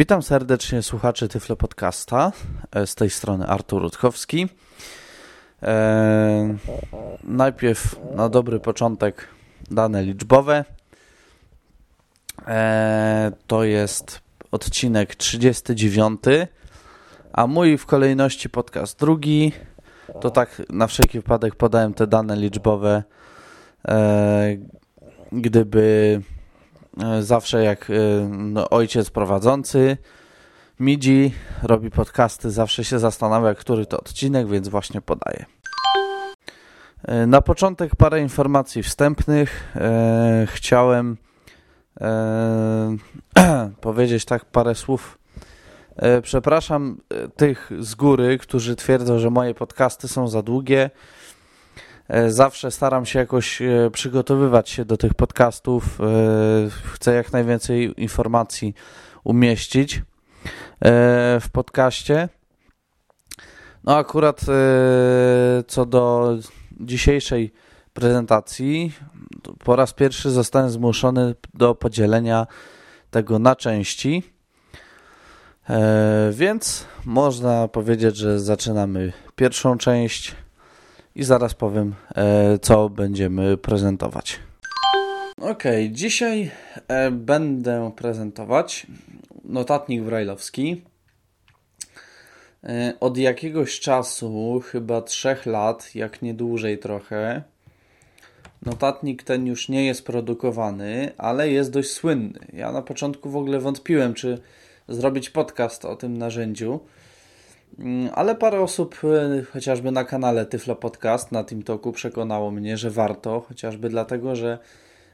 Witam serdecznie słuchaczy Tyflo Podcasta. E, z tej strony Artur Rutkowski. E, najpierw na dobry początek dane liczbowe. E, to jest odcinek 39, a mój w kolejności podcast drugi. To tak na wszelki wypadek podałem te dane liczbowe, e, gdyby zawsze jak e, no, ojciec prowadzący Midzi robi podcasty, zawsze się zastanawia, który to odcinek, więc właśnie podaję. E, na początek parę informacji wstępnych. E, chciałem e, powiedzieć tak parę słów. E, przepraszam tych z góry, którzy twierdzą, że moje podcasty są za długie. E, zawsze staram się jakoś e, przygotowywać się do tych podcastów. E, chcę jak najwięcej informacji umieścić w podcaście. No, akurat co do dzisiejszej prezentacji, po raz pierwszy zostałem zmuszony do podzielenia tego na części. Więc można powiedzieć, że zaczynamy pierwszą część i zaraz powiem, e, co będziemy prezentować. Ok, dzisiaj e, będę prezentować notatnik brajlowski. E, od jakiegoś czasu, chyba trzech lat, jak nie dłużej trochę, notatnik ten już nie jest produkowany, ale jest dość słynny. Ja na początku w ogóle wątpiłem, czy zrobić podcast o tym narzędziu, ale parę osób, e, chociażby na kanale Tyflo Podcast na TeamTalku przekonało mnie, że warto, chociażby dlatego, że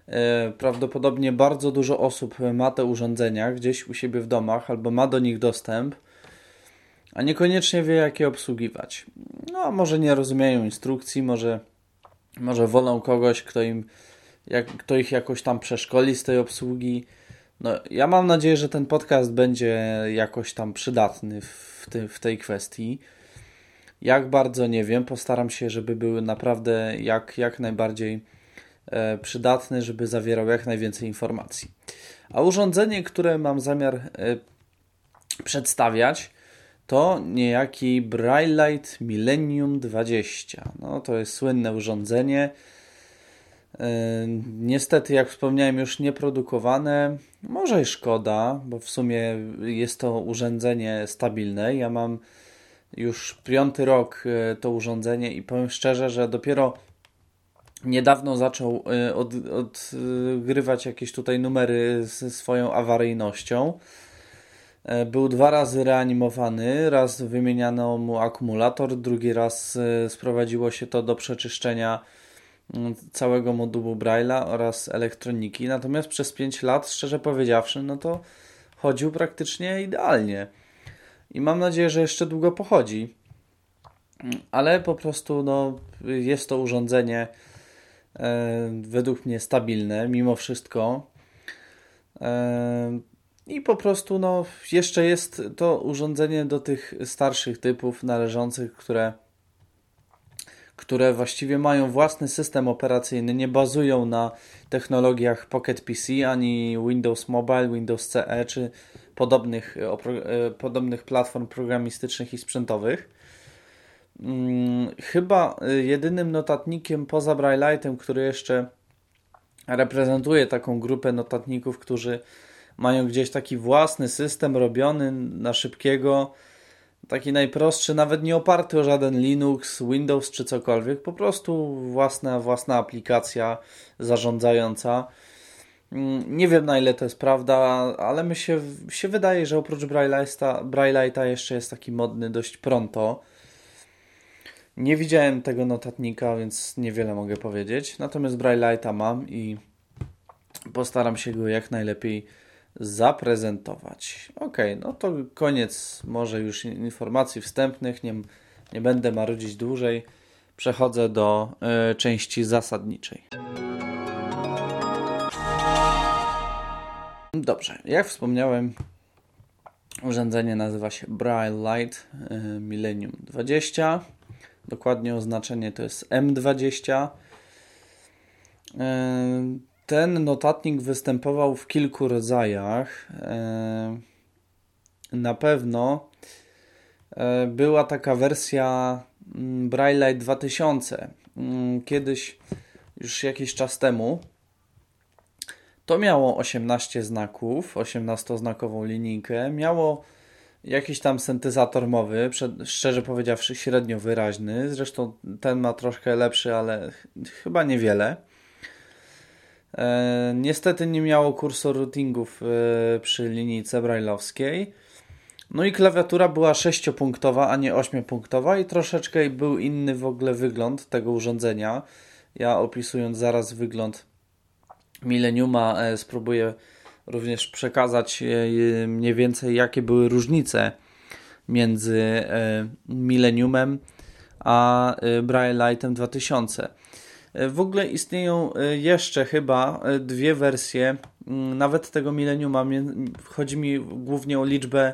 e, prawdopodobnie bardzo dużo osób ma te urządzenia gdzieś u siebie w domach albo ma do nich dostęp, a niekoniecznie wie, jak je obsługiwać. No, może nie rozumieją instrukcji, może, może wolą kogoś, kto, im, jak, kto ich jakoś tam przeszkoli z tej obsługi. No, ja mam nadzieję, że ten podcast będzie jakoś tam przydatny w, ty, w tej kwestii. Jak bardzo nie wiem, postaram się, żeby były naprawdę jak, jak najbardziej e, przydatny, żeby zawierał jak najwięcej informacji. A urządzenie, które mam zamiar e, przedstawiać, to niejaki Braillite Millennium 20. No, to jest słynne urządzenie Niestety, jak wspomniałem, już nieprodukowane. Może i szkoda, bo w sumie jest to urządzenie stabilne. Ja mam już piąty rok e, to urządzenie i powiem szczerze, że dopiero niedawno zaczął e, od, odgrywać jakieś tutaj numery ze swoją awaryjnością. E, był dwa razy reanimowany, raz wymieniano mu akumulator, drugi raz sprowadziło się to do przeczyszczenia całego modułu Braille'a oraz elektroniki. Natomiast przez 5 lat, szczerze powiedziawszy, no to chodził praktycznie idealnie. I mam nadzieję, że jeszcze długo pochodzi. Ale po prostu no, jest to urządzenie e, według mnie stabilne, mimo wszystko. E, I po prostu no, jeszcze jest to urządzenie do tych starszych typów należących, które które właściwie mają własny system operacyjny, nie bazują na technologiach Pocket PC ani Windows Mobile, Windows CE czy podobnych, e, e, podobnych platform programistycznych i sprzętowych. Hmm, chyba e, jedynym notatnikiem poza Braille'item, który jeszcze reprezentuje taką grupę notatników, którzy mają gdzieś taki własny system robiony na szybkiego, taki najprostszy, nawet nie oparty o żaden Linux, Windows czy cokolwiek, po prostu własna, własna aplikacja zarządzająca. Mm, nie wiem na ile to jest prawda, ale mi się, się wydaje, że oprócz Braille'a jeszcze jest taki modny dość pronto. Nie widziałem tego notatnika, więc niewiele mogę powiedzieć. Natomiast Braille'a mam i postaram się go jak najlepiej zaprezentować. Ok, no to koniec może już informacji wstępnych, nie, nie będę marudzić dłużej. Przechodzę do y, części zasadniczej. Dobrze, jak wspomniałem, urządzenie nazywa się Braille Light y, Millennium 20. Dokładnie oznaczenie to jest M20. Ten notatnik występował w kilku rodzajach. E, na pewno e, była taka wersja mm, Braille 2000. Mm, kiedyś, już jakiś czas temu, to miało 18 znaków, 18-znakową linijkę. Miało jakiś tam syntezator mowy, szczerze powiedziawszy, średnio wyraźny. Zresztą ten ma troszkę lepszy, ale chyba niewiele. E, niestety nie miało kursor routingów e, przy linijce brailleowskiej. No i klawiatura była sześciopunktowa, a nie ośmiopunktowa i troszeczkę był inny w ogóle wygląd tego urządzenia. Ja opisując zaraz wygląd Millenniuma e, spróbuję również przekazać mniej więcej jakie były różnice między Millenniumem a Braille Lightem 2000. W ogóle istnieją jeszcze chyba dwie wersje, nawet tego Millenniuma. Chodzi mi głównie o liczbę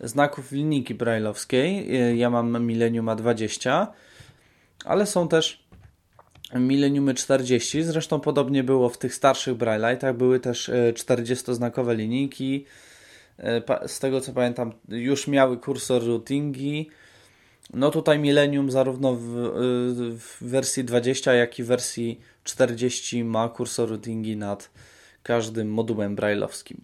znaków linijki brailleowskiej. Ja mam Millenniuma 20, ale są też Millenniumy 40. Zresztą podobnie było w tych starszych Braille'ach. Były też 40-znakowe e, linijki. E, z tego co pamiętam, już miały kursor routingi. No tutaj Millennium zarówno w, e, w wersji 20, jak i wersji 40 ma kursor routingi nad każdym modułem brailleowskim.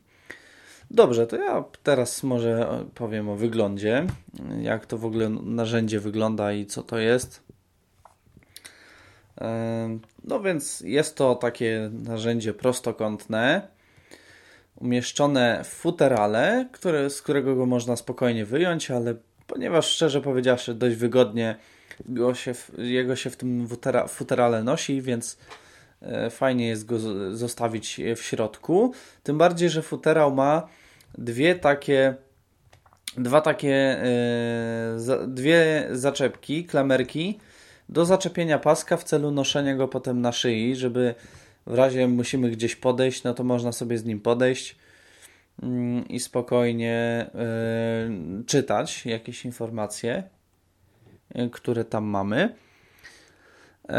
Dobrze, to ja teraz może powiem o wyglądzie, jak to w ogóle narzędzie wygląda i co to jest. No więc jest to takie narzędzie prostokątne, umieszczone w futerale, które, z którego go można spokojnie wyjąć, ale ponieważ szczerze powiedziawszy dość wygodnie go się, jego się w tym futera, futerale nosi, więc e, fajnie jest go zostawić w środku. Tym bardziej, że futerał ma dwie takie dwa takie e, dwie zaczepki, klamerki do zaczepienia paska w celu noszenia go potem na szyi, żeby w razie musimy gdzieś podejść, no to można sobie z nim podejść i spokojnie yy, czytać jakieś informacje, yy, które tam mamy. Yy,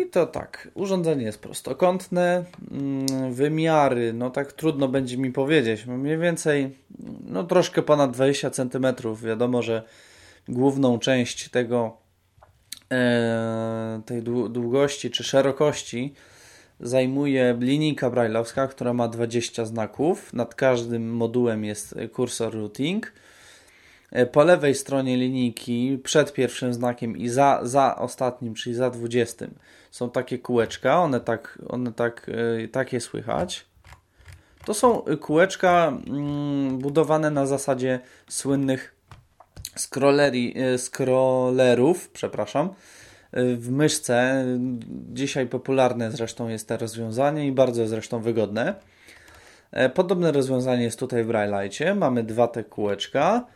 I to tak, urządzenie jest prostokątne, mm, wymiary, no tak trudno będzie mi powiedzieć, mniej więcej no troszkę ponad 20 cm. Wiadomo, że główną część tego tej długości czy szerokości zajmuje linijka brajlowska, która ma 20 znaków. Nad każdym modułem jest kursor routing. Po lewej stronie linijki, przed pierwszym znakiem i za, za ostatnim, czyli za 20, są takie kółeczka. One tak, one tak, e, takie słychać. To są kółeczka mm, budowane na zasadzie słynnych e, scrollerów, przepraszam, w myszce. Dzisiaj popularne zresztą jest to rozwiązanie i bardzo zresztą wygodne. E, podobne rozwiązanie jest tutaj w Braille'cie. Mamy dwa te kółeczka.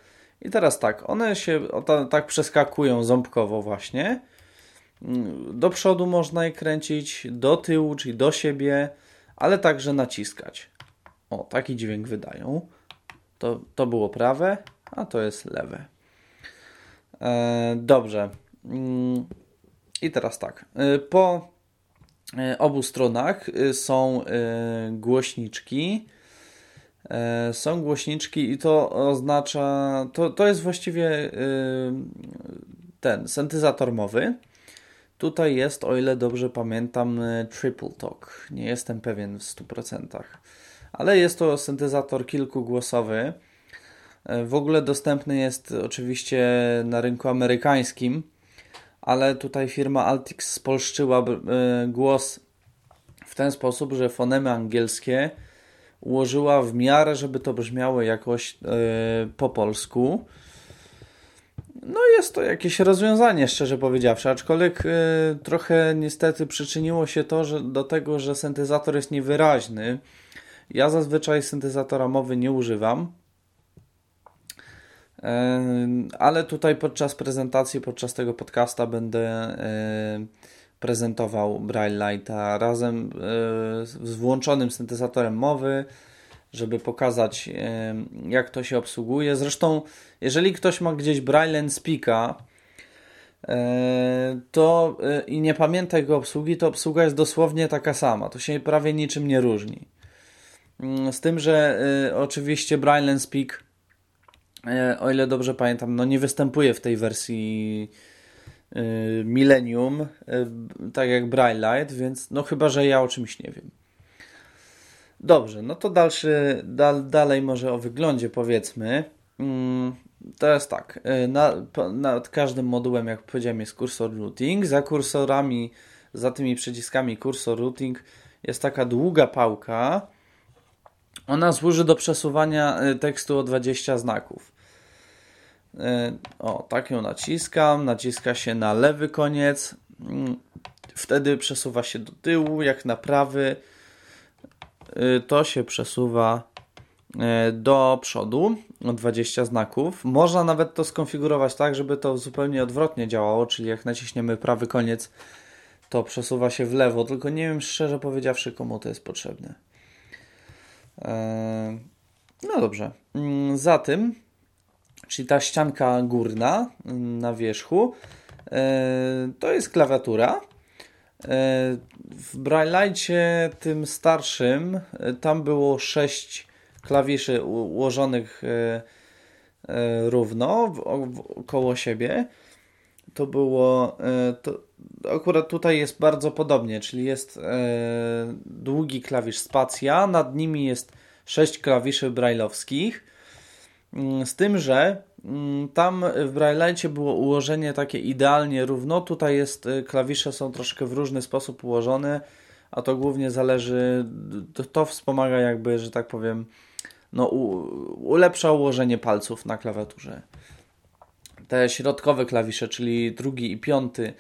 I teraz tak, one się tak przeskakują ząbkowo właśnie. Mm, do przodu można je kręcić, do tyłu, czyli do siebie, ale także naciskać. O, taki dźwięk wydają. To, to było prawe, a to jest lewe. E, dobrze. I teraz tak. E, po e, obu stronach są głośniczki. Są głośniczki i to oznacza, to, to jest właściwie ten syntezator mowy. Tutaj jest, o ile dobrze pamiętam, Triple Talk. Nie jestem pewien w 100%. Ale jest to syntezator kilkugłosowy. W ogóle dostępny jest oczywiście na rynku amerykańskim, ale tutaj firma Altix spolszczyła e, głos w ten sposób, że fonemy angielskie ułożyła w miarę, żeby to brzmiało jakoś e, po polsku. No jest to jakieś rozwiązanie, szczerze powiedziawszy, aczkolwiek e, trochę niestety przyczyniło się to że do tego, że syntezator jest niewyraźny. Ja zazwyczaj syntezatora mowy nie używam, ale tutaj podczas prezentacji, podczas tego podcasta będę prezentował Braille Lighta razem z włączonym syntezatorem mowy, żeby pokazać jak to się obsługuje. Zresztą jeżeli ktoś ma gdzieś Braille Speaka to e, i nie pamięta jego obsługi, to obsługa jest dosłownie taka sama. To się prawie niczym nie różni. Mm, z tym, że e, oczywiście Braille Speak e, o ile dobrze pamiętam, no nie występuje w tej wersji Millennium, tak jak Light, więc no chyba, że ja o czymś nie wiem. Dobrze, no to dalszy, dal, dalej może o wyglądzie powiedzmy. Mm, Teraz tak, na, nad każdym modułem, jak powiedziałem, jest kursor routing. Za kursorami, za tymi przyciskami kursor routing jest taka długa pałka. Ona służy do przesuwania y, tekstu o 20 znaków. Y, o, tak ją naciskam. Naciska się na lewy koniec. Mm, wtedy przesuwa się do tyłu, jak na prawy. Y, to się przesuwa do przodu o 20 znaków. Można nawet to skonfigurować tak, żeby to zupełnie odwrotnie działało, czyli jak naciśniemy prawy koniec, to przesuwa się w lewo, tylko nie wiem szczerze powiedziawszy, komu to jest potrzebne. No dobrze. Mm, za tym, czyli ta ścianka górna mm, na wierzchu, eee, to jest klawiatura. Eee, w Braille'cie tym starszym tam było 6 klawiszy ułożonych równo koło siebie to było. E, to akurat tutaj jest bardzo podobnie, czyli jest e, długi klawisz spacja, nad nimi jest sześć klawiszy brajlowskich. Mm, z tym, że mm, tam w Braille'cie było ułożenie takie idealnie równo. Tutaj jest e, klawisze są troszkę w różny sposób ułożone, a to głównie zależy, to, to wspomaga jakby, że tak powiem, no, u, ulepsza ułożenie palców na klawiaturze te środkowe klawisze, czyli drugi i piąty,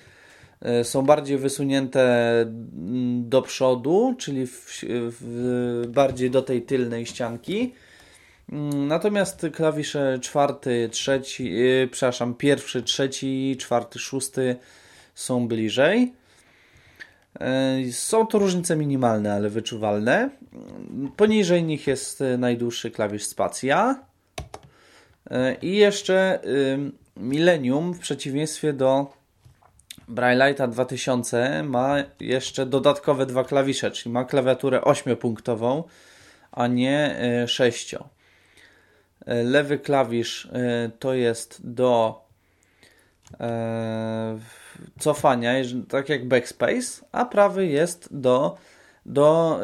e, są bardziej wysunięte mm, do przodu, czyli w, w, bardziej do tej tylnej ścianki. Mm, natomiast klawisze czwarty, trzeci, yy, przepraszam, pierwszy, trzeci, czwarty, szósty są bliżej. Yy, są to różnice minimalne, ale wyczuwalne. Poniżej nich jest najdłuższy klawisz spacja. Yy, I jeszcze Millennium w przeciwieństwie do Braille'a 2000 ma jeszcze dodatkowe dwa klawisze, czyli ma klawiaturę 8-punktową, a nie 6. E, e, lewy klawisz e, to jest do cofania, tak jak backspace, a prawy jest do do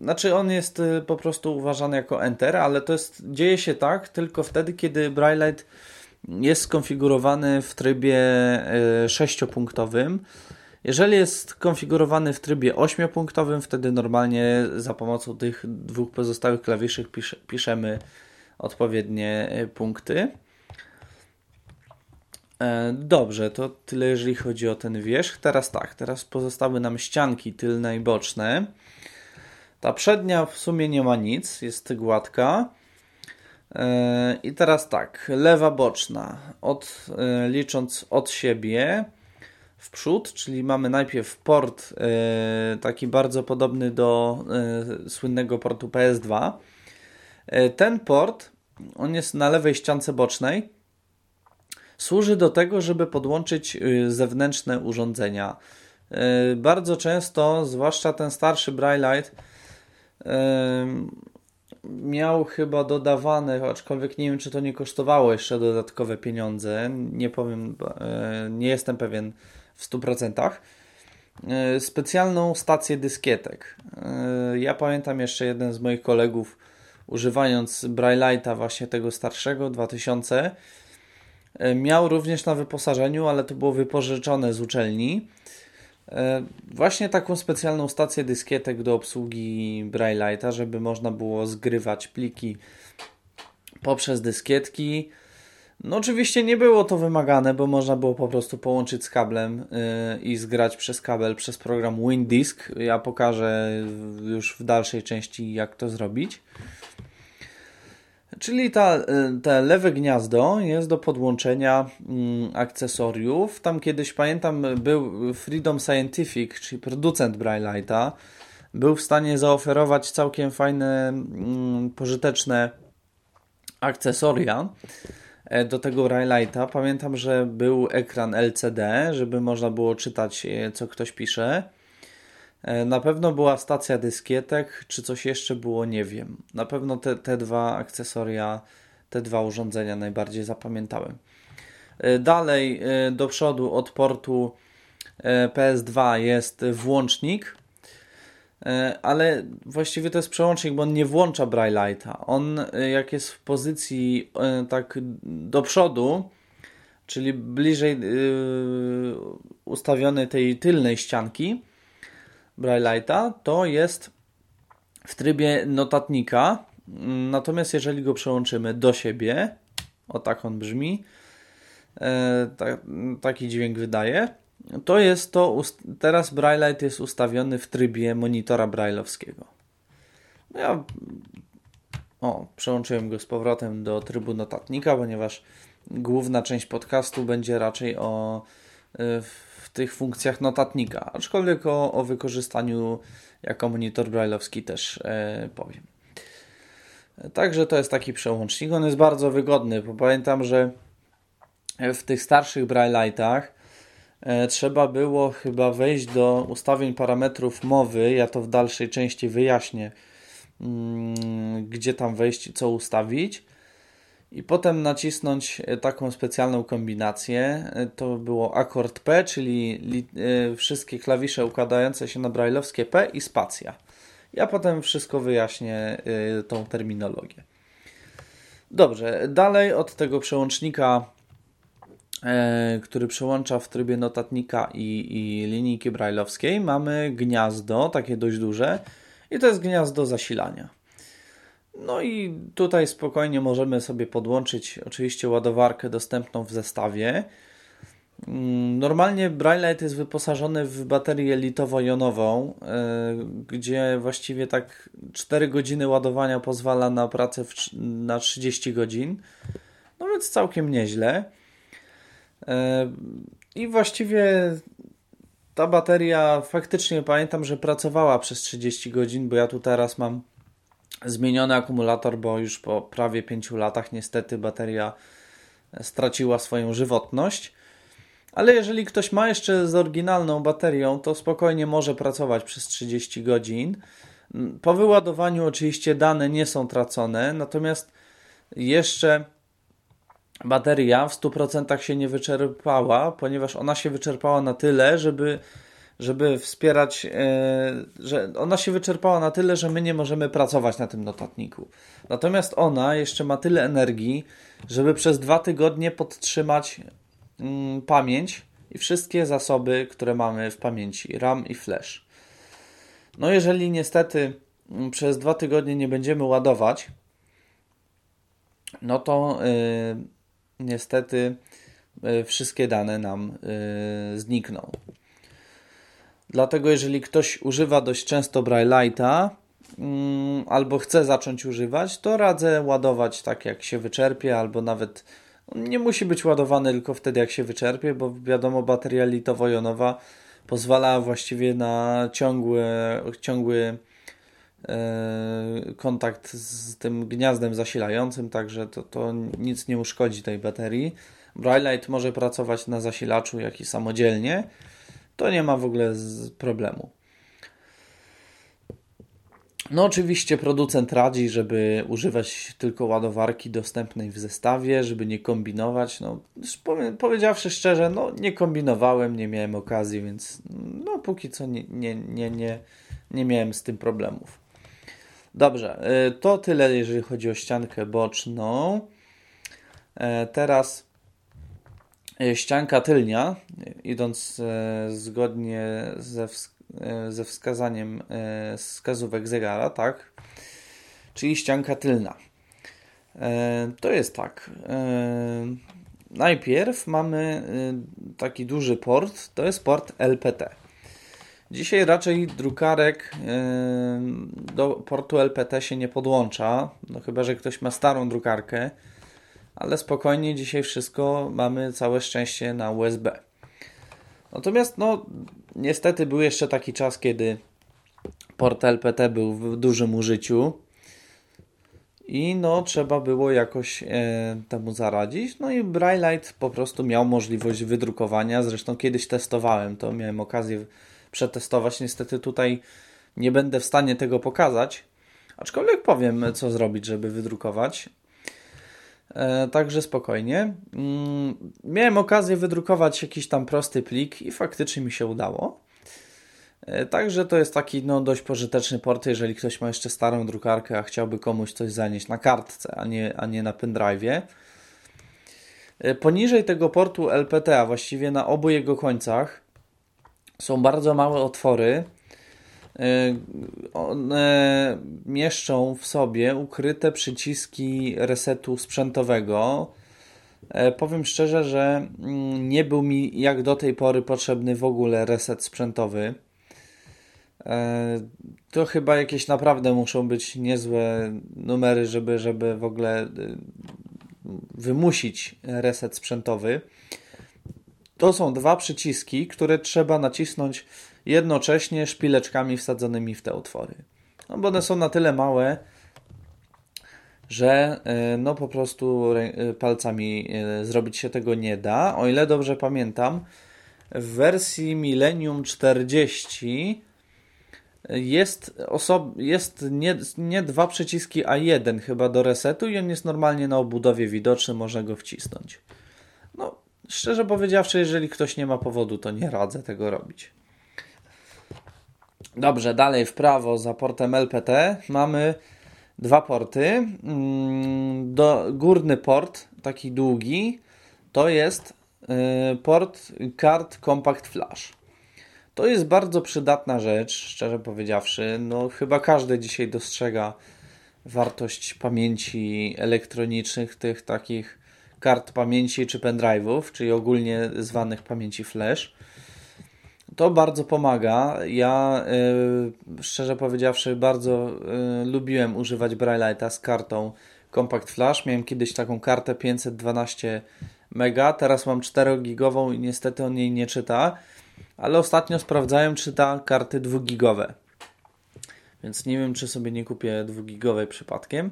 znaczy on jest po prostu uważany jako enter, ale to jest dzieje się tak tylko wtedy, kiedy Braille jest skonfigurowany w trybie 6-punktowym. E, Jeżeli jest skonfigurowany w trybie 8-punktowym, wtedy normalnie za pomocą tych dwóch pozostałych klawiszy piszemy odpowiednie e, punkty. E, dobrze, to tyle jeżeli chodzi o ten wierzch. Teraz tak, teraz pozostały nam ścianki tylne i boczne. Ta przednia w sumie nie ma nic, jest gładka. E, I teraz tak, lewa boczna, od, licząc od siebie w przód, czyli mamy najpierw port taki bardzo podobny do słynnego portu PS2. Ten port, on jest na lewej ściance bocznej, służy do tego, żeby podłączyć zewnętrzne urządzenia. Bardzo często, zwłaszcza ten starszy Braillite, miał chyba dodawane, aczkolwiek nie wiem, czy to nie kosztowało jeszcze dodatkowe pieniądze. Nie powiem, nie jestem pewien w 100%. E, specjalną stację dyskietek. Ja pamiętam jeszcze jeden z moich kolegów, używając Braille'a właśnie tego starszego, 2000, miał również na wyposażeniu, ale to było wypożyczone z uczelni E, właśnie taką specjalną stację dyskietek do obsługi Braille'a, żeby można było zgrywać pliki poprzez dyskietki. No oczywiście nie było to wymagane, bo można było po prostu połączyć z kablem yy, i zgrać przez kabel przez program WinDisk. Ja pokażę już w dalszej części jak to zrobić. Czyli ta, y, te lewe gniazdo jest do podłączenia mm, akcesoriów. Tam kiedyś pamiętam był Freedom Scientific, czyli producent Braille'a, był w stanie zaoferować całkiem fajne, mm, pożyteczne akcesoria e, do tego Braille'a. Pamiętam, że był ekran LCD, żeby można było czytać e, co ktoś pisze. E, na pewno była stacja dyskietek, czy coś jeszcze było, nie wiem. Na pewno te, te dwa akcesoria te dwa urządzenia najbardziej zapamiętałem. Dalej do przodu od portu PS2 jest włącznik, ale właściwie to jest przełącznik, bo on nie włącza Braille'a. On jak jest w pozycji tak do przodu, czyli bliżej ustawionej tej tylnej ścianki Braille'a, to jest w trybie notatnika. Natomiast jeżeli go przełączymy do siebie, o tak on brzmi, e, taki dźwięk wydaje, to jest to, teraz Braille'ite jest ustawiony w trybie monitora brailleowskiego. No ja o, przełączyłem go z powrotem do trybu notatnika, ponieważ główna część podcastu będzie raczej o y, w tych funkcjach notatnika, aczkolwiek o, o wykorzystaniu jako monitor brailleowski też e, powiem. Także to jest taki przełącznik. On jest bardzo wygodny, bo pamiętam, że w tych starszych Braille'ach e, trzeba było chyba wejść do ustawień parametrów mowy. Ja to w dalszej części wyjaśnię, mm, gdzie tam wejść co ustawić i potem nacisnąć e, taką specjalną kombinację. E, to było akord P, czyli e, wszystkie klawisze układające się na brajlowskie P i spacja. Ja potem wszystko wyjaśnię tą terminologię. Dobrze, dalej od tego przełącznika, który przełącza w trybie notatnika i, i linijki brajlowskiej, mamy gniazdo, takie dość duże, i to jest gniazdo zasilania. No i tutaj spokojnie możemy sobie podłączyć oczywiście ładowarkę dostępną w zestawie. Mm, normalnie Brailleite jest wyposażony w baterię litowo-jonową, e, gdzie właściwie tak 4 godziny ładowania pozwala na pracę na 30 godzin. No więc całkiem nieźle. E, I właściwie ta bateria faktycznie pamiętam, że pracowała przez 30 godzin, bo ja tu teraz mam zmieniony akumulator, bo już po prawie 5 latach niestety bateria straciła swoją żywotność. Ale jeżeli ktoś ma jeszcze z oryginalną baterią, to spokojnie może pracować przez 30 godzin. Po wyładowaniu oczywiście dane nie są tracone, natomiast jeszcze bateria w 100% się nie wyczerpała, ponieważ ona się wyczerpała na tyle, żeby żeby wspierać, e, że ona się wyczerpała na tyle, że my nie możemy pracować na tym notatniku. Natomiast ona jeszcze ma tyle energii, żeby przez dwa tygodnie podtrzymać mm, pamięć i wszystkie zasoby, które mamy w pamięci, RAM i flash. No jeżeli niestety mm, przez dwa tygodnie nie będziemy ładować, no to yy, niestety yy, wszystkie dane nam yy, znikną. Dlatego jeżeli ktoś używa dość często Braille'a mm, albo chce zacząć używać, to radzę ładować tak jak się wyczerpie, albo nawet nie musi być ładowany tylko wtedy jak się wyczerpie, bo wiadomo bateria litowo-jonowa pozwala właściwie na ciągły, ciągły e, kontakt z tym gniazdem zasilającym, także to, to nic nie uszkodzi tej baterii. Brailleite może pracować na zasilaczu, jak i samodzielnie to nie ma w ogóle problemu. No oczywiście producent radzi, żeby używać tylko ładowarki dostępnej w zestawie, żeby nie kombinować. No, powiedziawszy szczerze, no nie kombinowałem, nie miałem okazji, więc no póki co nie, nie, nie, nie, nie miałem z tym problemów. Dobrze, y, to tyle jeżeli chodzi o ściankę boczną. E, teraz ścianka tylnia, idąc e, zgodnie ze, e, ze wskazaniem wskazówek zegara, tak? Czyli ścianka tylna. To jest tak. Najpierw mamy taki duży port, to jest port LPT. Dzisiaj raczej drukarek do portu LPT się nie podłącza, no chyba że ktoś ma starą drukarkę ale spokojnie dzisiaj wszystko mamy całe szczęście na USB. Natomiast no niestety był jeszcze taki czas, kiedy port LPT był w dużym użyciu i no trzeba było jakoś e, temu zaradzić. No i Braillite po prostu miał możliwość wydrukowania. Zresztą kiedyś testowałem to, miałem okazję przetestować. Niestety tutaj nie będę w stanie tego pokazać, aczkolwiek powiem co zrobić, żeby wydrukować. E, także spokojnie. Mm, miałem okazję wydrukować jakiś tam prosty plik i faktycznie mi się udało. E, także to jest taki no, dość pożyteczny port, jeżeli ktoś ma jeszcze starą drukarkę, a chciałby komuś coś zanieść na kartce, a nie, a nie na pendrive'ie. E, poniżej tego portu LPT, a właściwie na obu jego końcach, są bardzo małe otwory. One mieszczą w sobie ukryte przyciski resetu sprzętowego. Powiem szczerze, że mm, nie był mi jak do tej pory potrzebny w ogóle reset sprzętowy. E, to chyba jakieś naprawdę muszą być niezłe numery, żeby, żeby w ogóle wymusić reset sprzętowy. To są dwa przyciski, które trzeba nacisnąć jednocześnie szpileczkami wsadzonymi w te otwory. No bo one są na tyle małe, że y, no po prostu y, palcami zrobić się tego nie da. O ile dobrze pamiętam, w wersji Millennium 40 jest, osob- jest nie, nie dwa przyciski, a jeden chyba do resetu i on jest normalnie na obudowie widoczny, można go wcisnąć. No, szczerze powiedziawszy, jeżeli ktoś nie ma powodu, to nie radzę tego robić. Dobrze, dalej w prawo za portem LPT mamy dwa porty. Mm, do, górny port, taki długi, to jest y, port kart Compact Flash. To jest bardzo przydatna rzecz, szczerze powiedziawszy. No, chyba każdy dzisiaj dostrzega wartość pamięci elektronicznych, tych takich kart pamięci czy pendrive'ów, czyli ogólnie zwanych pamięci flash. To bardzo pomaga. Ja yy, szczerze powiedziawszy bardzo yy, lubiłem używać Braille'a z kartą Compact Flash. Miałem kiedyś taką kartę 512 mega, teraz mam 4 gigową i niestety on jej nie czyta ale ostatnio sprawdzałem, czy ta karty 2-gigowe. Więc nie wiem, czy sobie nie kupię 2-gigowej przypadkiem.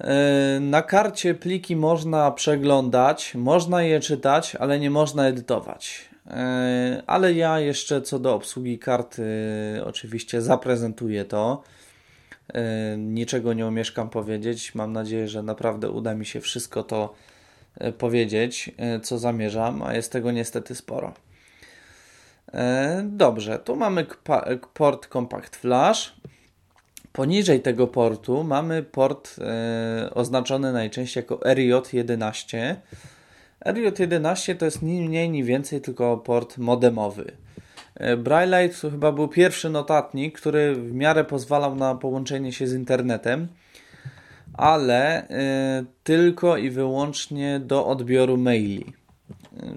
E, na karcie pliki można przeglądać, można je czytać, ale nie można edytować. E, ale ja jeszcze co do obsługi karty oczywiście zaprezentuję to. E, niczego nie omieszkam powiedzieć. Mam nadzieję, że naprawdę uda mi się wszystko to powiedzieć, co zamierzam, a jest tego niestety sporo. E, dobrze, tu mamy port Compact Flash. Poniżej tego portu mamy port e, oznaczony najczęściej jako RJ11. RJ11 to jest ni mniej, ni więcej tylko port modemowy. E, Braille to chyba był pierwszy notatnik, który w miarę pozwalał na połączenie się z internetem, ale tylko i wyłącznie do odbioru maili.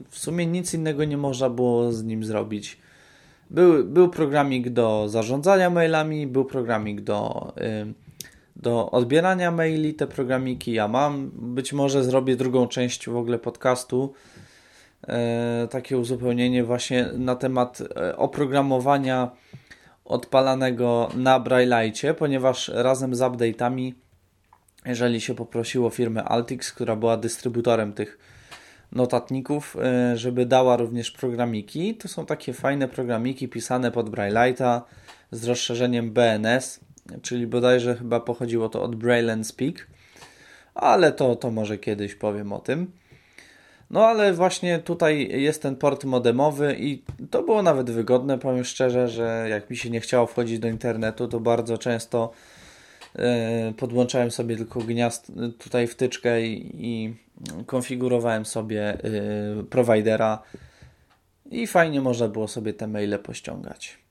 W sumie nic innego nie można było z nim zrobić. Był, był programik do zarządzania mailami, był programik do, do odbierania maili. Te programiki ja mam. Być może zrobię drugą część w ogóle podcastu. E, takie uzupełnienie właśnie na temat e, oprogramowania odpalanego na Braille'cie, ponieważ razem z update'ami, jeżeli się poprosiło firmę Altix, która była dystrybutorem tych notatników, e, żeby dała również programiki. To są takie fajne programiki pisane pod Braille'a z rozszerzeniem BNS, czyli bodajże chyba pochodziło to od Braille and Speak, ale to, to może kiedyś powiem o tym. No ale właśnie tutaj jest ten port modemowy i to było nawet wygodne, powiem szczerze, że jak mi się nie chciało wchodzić do internetu, to bardzo często e, podłączałem sobie tylko gniazd tutaj wtyczkę i, i konfigurowałem sobie y, providera i fajnie można było sobie te maile pościągać.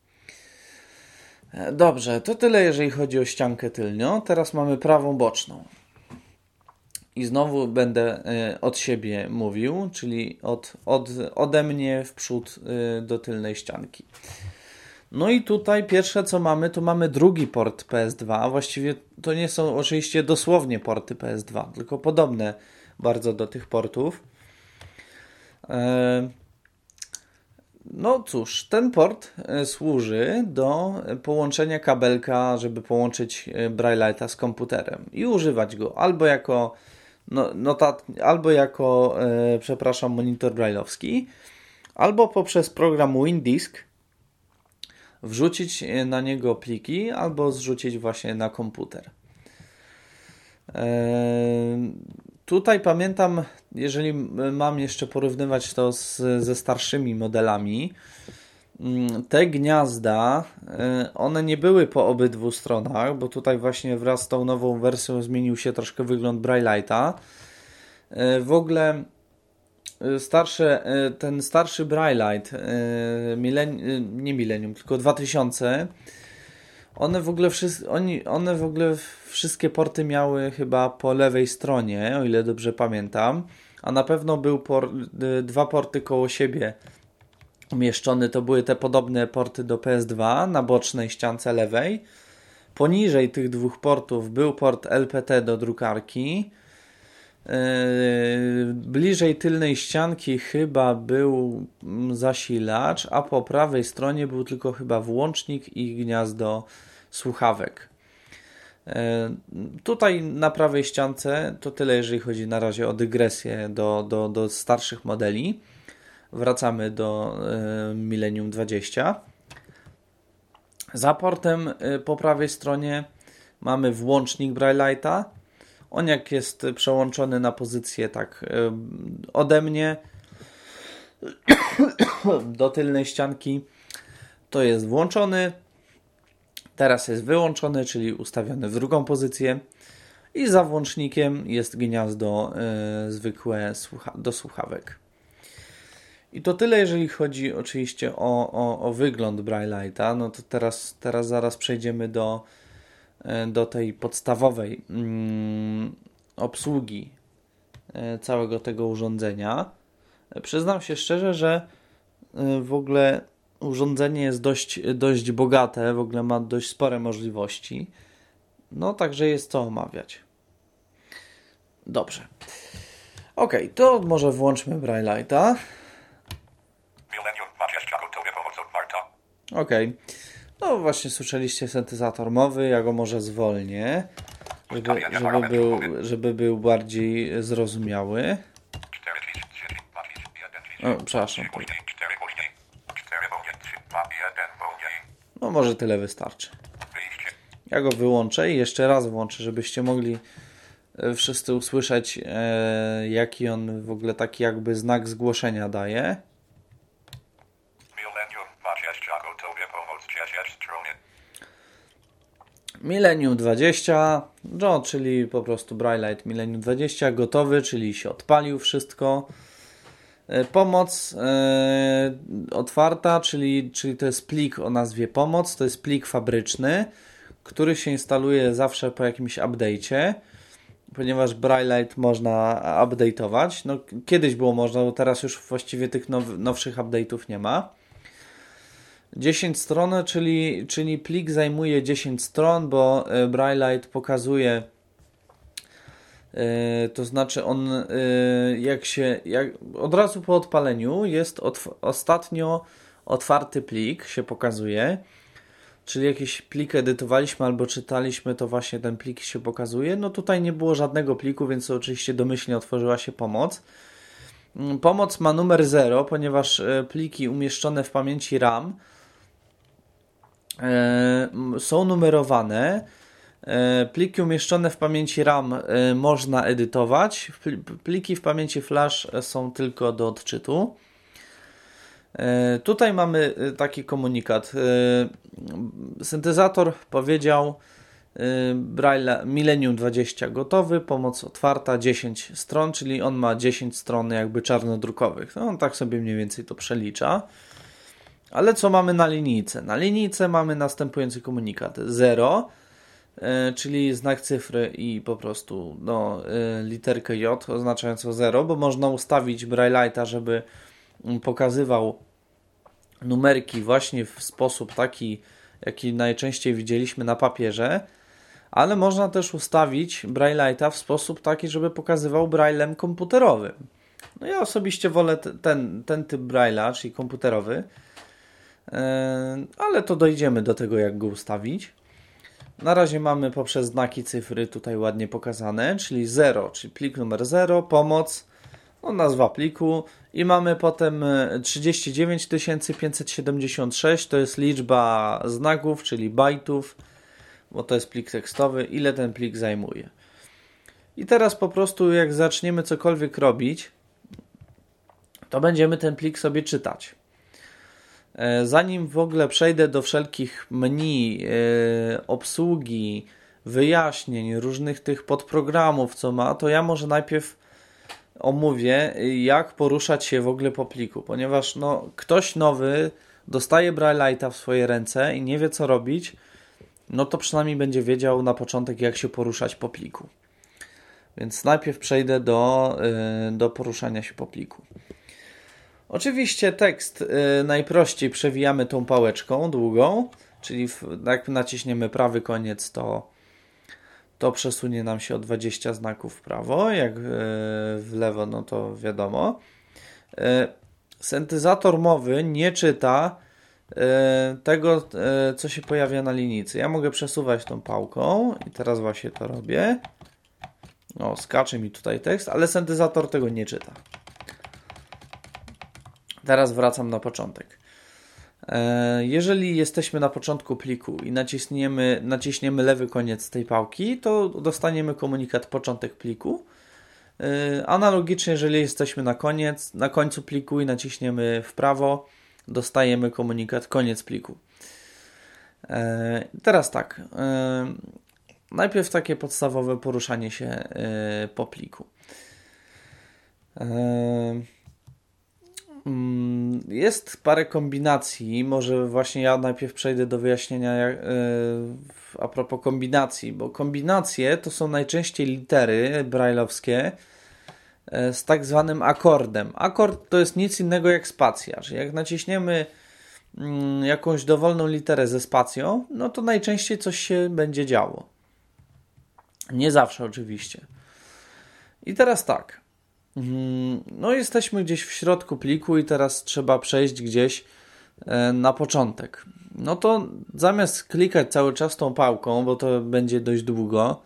E, dobrze, to tyle jeżeli chodzi o ściankę tylnią. Teraz mamy prawą boczną. I znowu będę y, od siebie mówił, czyli od, od, ode mnie w przód y, do tylnej ścianki. No i tutaj pierwsze co mamy, to mamy drugi port PS2. Właściwie to nie są oczywiście dosłownie porty PS2, tylko podobne bardzo do tych portów. E, no cóż, ten port e, służy do połączenia kabelka, żeby połączyć e, Braille'a z komputerem i używać go albo jako no, notat, albo jako, e, przepraszam, monitor brailleowski, albo poprzez program WinDisk wrzucić na niego pliki, albo zrzucić właśnie na komputer. Tutaj pamiętam, jeżeli mam jeszcze porównywać to z, ze starszymi modelami, mm, te gniazda, one nie były po obydwu stronach, bo tutaj właśnie wraz z tą nową wersją zmienił się troszkę wygląd Braille'a. W ogóle starsze, ten starszy Braillite, nie Millennium, tylko 2000, one w ogóle, oni, one w ogóle wszystkie porty miały chyba po lewej stronie, o ile dobrze pamiętam, a na pewno był por, dwa porty koło siebie umieszczone, to były te podobne porty do PS2 na bocznej ściance lewej. Poniżej tych dwóch portów był port LPT do drukarki, bliżej tylnej ścianki chyba był zasilacz, a po prawej stronie był tylko chyba włącznik i gniazdo słuchawek. Yy, tutaj na prawej ściance to tyle, jeżeli chodzi na razie o dygresję do, do, do starszych modeli. Wracamy do yy, Millennium 20. Za portem po prawej stronie mamy włącznik Braille'a on jak jest przełączony na pozycję tak ode mnie do tylnej ścianki, to jest włączony. Teraz jest wyłączony, czyli ustawiony w drugą pozycję. I za włącznikiem jest gniazdo y, zwykłe słucha do słuchawek. I to tyle, jeżeli chodzi oczywiście o, o, o wygląd Braille'a. No to teraz, teraz zaraz przejdziemy do do tej podstawowej mm, obsługi e, całego tego urządzenia. E, przyznam się szczerze, że w ogóle urządzenie jest dość, dość bogate, w ogóle ma dość spore możliwości. No, także jest co omawiać. Dobrze. Ok, to może włączmy Braille'a. Ok. No właśnie słyszeliście syntezator mowy, ja go może zwolnię, żeby, żeby, był, żeby był bardziej zrozumiały. O, przepraszam. No może tyle wystarczy. Ja go wyłączę i jeszcze raz włączę, żebyście mogli e, wszyscy usłyszeć, e, jaki on w ogóle taki jakby znak zgłoszenia daje. Millennium 20, no, czyli po prostu Braillite Millennium 20, gotowy, czyli się odpalił wszystko. E, pomoc e, otwarta, czyli, czyli to jest plik o nazwie pomoc, to jest plik fabryczny, który się instaluje zawsze po jakimś update'cie, ponieważ Braillite można update'ować. No, kiedyś było można, bo teraz już właściwie tych now, nowszych update'ów nie ma. 10 stron, czyli, czyli plik zajmuje 10 stron, bo e, Braillite pokazuje e, to znaczy on e, jak się jak, od razu po odpaleniu jest otw ostatnio otwarty plik się pokazuje czyli jakiś plik edytowaliśmy albo czytaliśmy, to właśnie ten plik się pokazuje. No tutaj nie było żadnego pliku, więc oczywiście domyślnie otworzyła się pomoc. Mm, pomoc ma numer 0, ponieważ pliki umieszczone w pamięci RAM są numerowane. E, pliki umieszczone w pamięci RAM e, można edytować. Pliki w pamięci flash są tylko do odczytu. Tutaj mamy taki komunikat. Syntezator powiedział Braille Millennium 20 gotowy, pomoc otwarta 10 stron, czyli on ma 10 stron jakby czarnodrukowych. No, on tak sobie mniej więcej to przelicza. Ale co mamy na linijce? Na linijce mamy następujący komunikat 0, e, czyli znak cyfry i po prostu no, e, literkę J oznaczającą 0, bo można ustawić Braille'a, żeby pokazywał numerki właśnie w sposób taki, jaki najczęściej widzieliśmy na papierze, ale można też ustawić Braille'a w sposób taki, żeby pokazywał Braillem komputerowym. No ja osobiście wolę ten, ten typ Braille'a, czyli komputerowy, ale to dojdziemy do tego, jak go ustawić. Na razie mamy poprzez znaki cyfry tutaj ładnie pokazane, czyli 0, czyli plik numer 0, pomoc, no nazwa pliku i mamy potem 39 e, 576, to jest liczba znaków, czyli bajtów, bo to jest plik tekstowy, ile ten plik zajmuje. I teraz po prostu jak zaczniemy cokolwiek robić, to będziemy ten plik sobie czytać. E, zanim w ogóle przejdę do wszelkich menu, e, obsługi, wyjaśnień, różnych tych podprogramów, co ma, to ja może najpierw omówię, jak poruszać się w ogóle po pliku, ponieważ no, ktoś nowy dostaje Braille'a w swoje ręce i nie wie co robić, no to przynajmniej będzie wiedział na początek, jak się poruszać po pliku. Więc najpierw przejdę do, y, do poruszania się po pliku. Oczywiście tekst y, najprościej przewijamy tą pałeczką długą, czyli jak naciśniemy prawy koniec, to, to przesunie nam się o 20 znaków w prawo, jak y, w lewo, no to wiadomo. Syntezator mowy nie czyta tego, co się pojawia na linijce. Ja mogę przesuwać tą pałką i teraz właśnie to robię. O, skacze mi tutaj tekst, ale syntezator tego nie czyta. Teraz wracam na początek. E, jeżeli jesteśmy na początku pliku i naciśniemy, naciśniemy lewy koniec tej pałki, to dostaniemy komunikat początek pliku. E, analogicznie, jeżeli jesteśmy na koniec, na końcu pliku i naciśniemy w prawo, dostajemy komunikat koniec pliku. E, teraz tak. Najpierw takie podstawowe poruszanie się po pliku. E, mm, jest parę kombinacji. Może właśnie ja najpierw przejdę do wyjaśnienia e, a propos kombinacji, bo kombinacje to są najczęściej litery brajlowskie z tak zwanym akordem. Akord to jest nic innego jak spacja, czyli jak naciśniemy mm, jakąś dowolną literę ze spacją, no to najczęściej coś się będzie działo. Nie zawsze oczywiście. I teraz tak. Mm, no, jesteśmy gdzieś w środku pliku i teraz trzeba przejść gdzieś e, na początek. No to zamiast klikać cały czas tą pałką, bo to będzie dość długo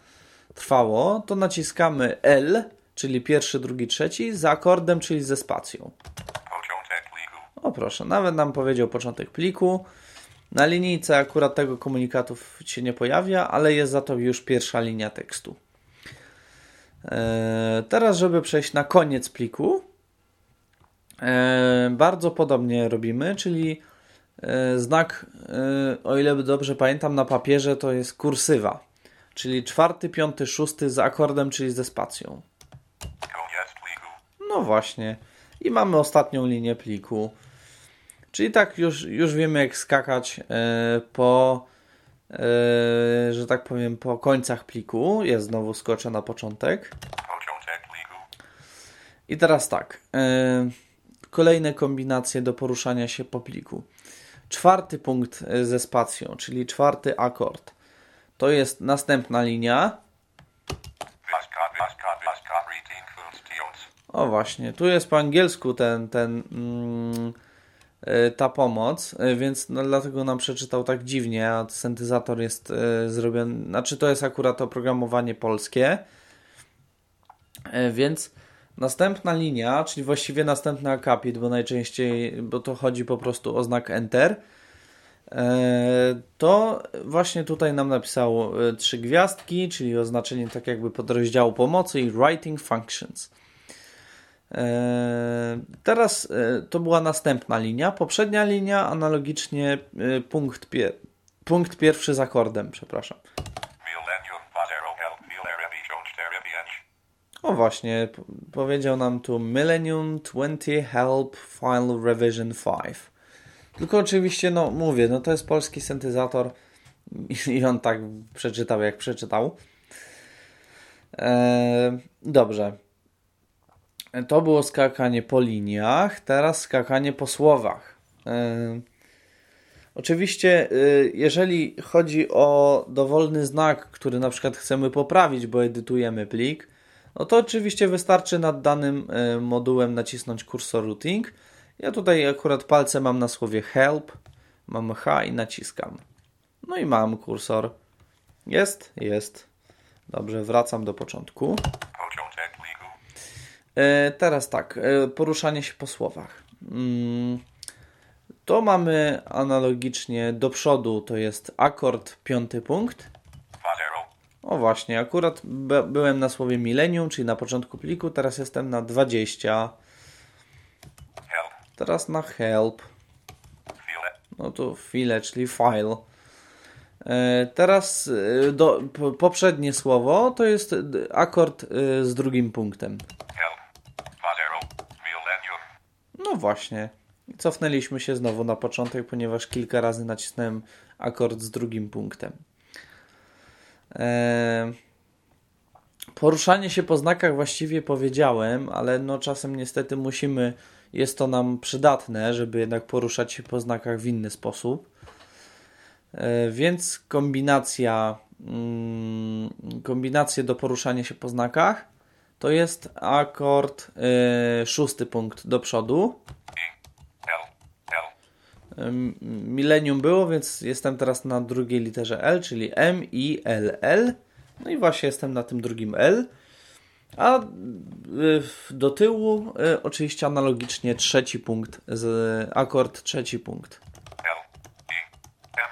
trwało, to naciskamy L, czyli pierwszy, drugi, trzeci, z akordem, czyli ze spacją. O proszę, nawet nam powiedział początek pliku. Na linijce akurat tego komunikatu się nie pojawia, ale jest za to już pierwsza linia tekstu. E, teraz, żeby przejść na koniec pliku, e, bardzo podobnie robimy, czyli e, znak, o ile dobrze pamiętam, na papierze to jest kursywa, czyli czwarty, piąty, szósty z akordem, czyli ze spacją. No właśnie. I mamy ostatnią linię pliku. Czyli tak już, już wiemy jak skakać po, że tak powiem, po końcach pliku. Ja znowu skoczę na początek. I teraz tak. E, kolejne kombinacje do poruszania się po pliku. Czwarty punkt ze spacją, czyli czwarty akord. To jest następna linia. O właśnie, tu jest po angielsku ten, ten mm, ta pomoc, e, więc no, dlatego nam przeczytał tak dziwnie, a syntezator jest e, zrobiony, znaczy to jest akurat oprogramowanie polskie, więc następna linia, czyli właściwie następny akapit, bo najczęściej, bo to chodzi po prostu o znak Enter, to właśnie tutaj nam napisało trzy gwiazdki, czyli oznaczenie tak jakby podrozdziału pomocy i Writing Functions. E, teraz e, to była następna linia. Poprzednia linia analogicznie e, punkt, pie punkt pierwszy z akordem, przepraszam. O właśnie, powiedział nam tu Millennium 20 Help Final Revision 5. Tylko oczywiście, no mówię, no to jest polski syntezator i on tak przeczytał, jak przeczytał. Eee, dobrze. To było skakanie po liniach, teraz skakanie po słowach. Yy, oczywiście, yy, jeżeli chodzi o dowolny znak, który na przykład chcemy poprawić, bo edytujemy plik, no to oczywiście wystarczy nad danym yy, modułem nacisnąć kursor routing. Ja tutaj akurat palce mam na słowie help, mam H i naciskam. No i mam kursor. Jest? Jest. Dobrze, wracam do początku. E, teraz tak, e, poruszanie się po słowach. Mm, to mamy analogicznie do przodu, to jest akord, piąty punkt. O właśnie, akurat byłem na słowie milenium, czyli na początku pliku, teraz jestem na 20. Help. Teraz na help. No to file, czyli file. E, Teraz do, po- poprzednie słowo to jest akord z drugim punktem. Help. Fazero. Millennium. Właśnie. Cofnęliśmy się znowu na początek, ponieważ kilka razy nacisnąłem akord z drugim punktem. Eee, poruszanie się po znakach właściwie powiedziałem, ale no czasem niestety musimy, jest to nam przydatne, żeby jednak poruszać się po znakach w inny sposób. E, Więc kombinacja, mm, kombinacje do poruszania się po znakach to jest akord e, szósty punkt do przodu. Ym, Millennium było, więc jestem teraz na drugiej literze L, czyli M, I, L, L. No i właśnie jestem na tym drugim L. A y, do tyłu y, oczywiście analogicznie trzeci punkt, z akord trzeci punkt. L. E. M.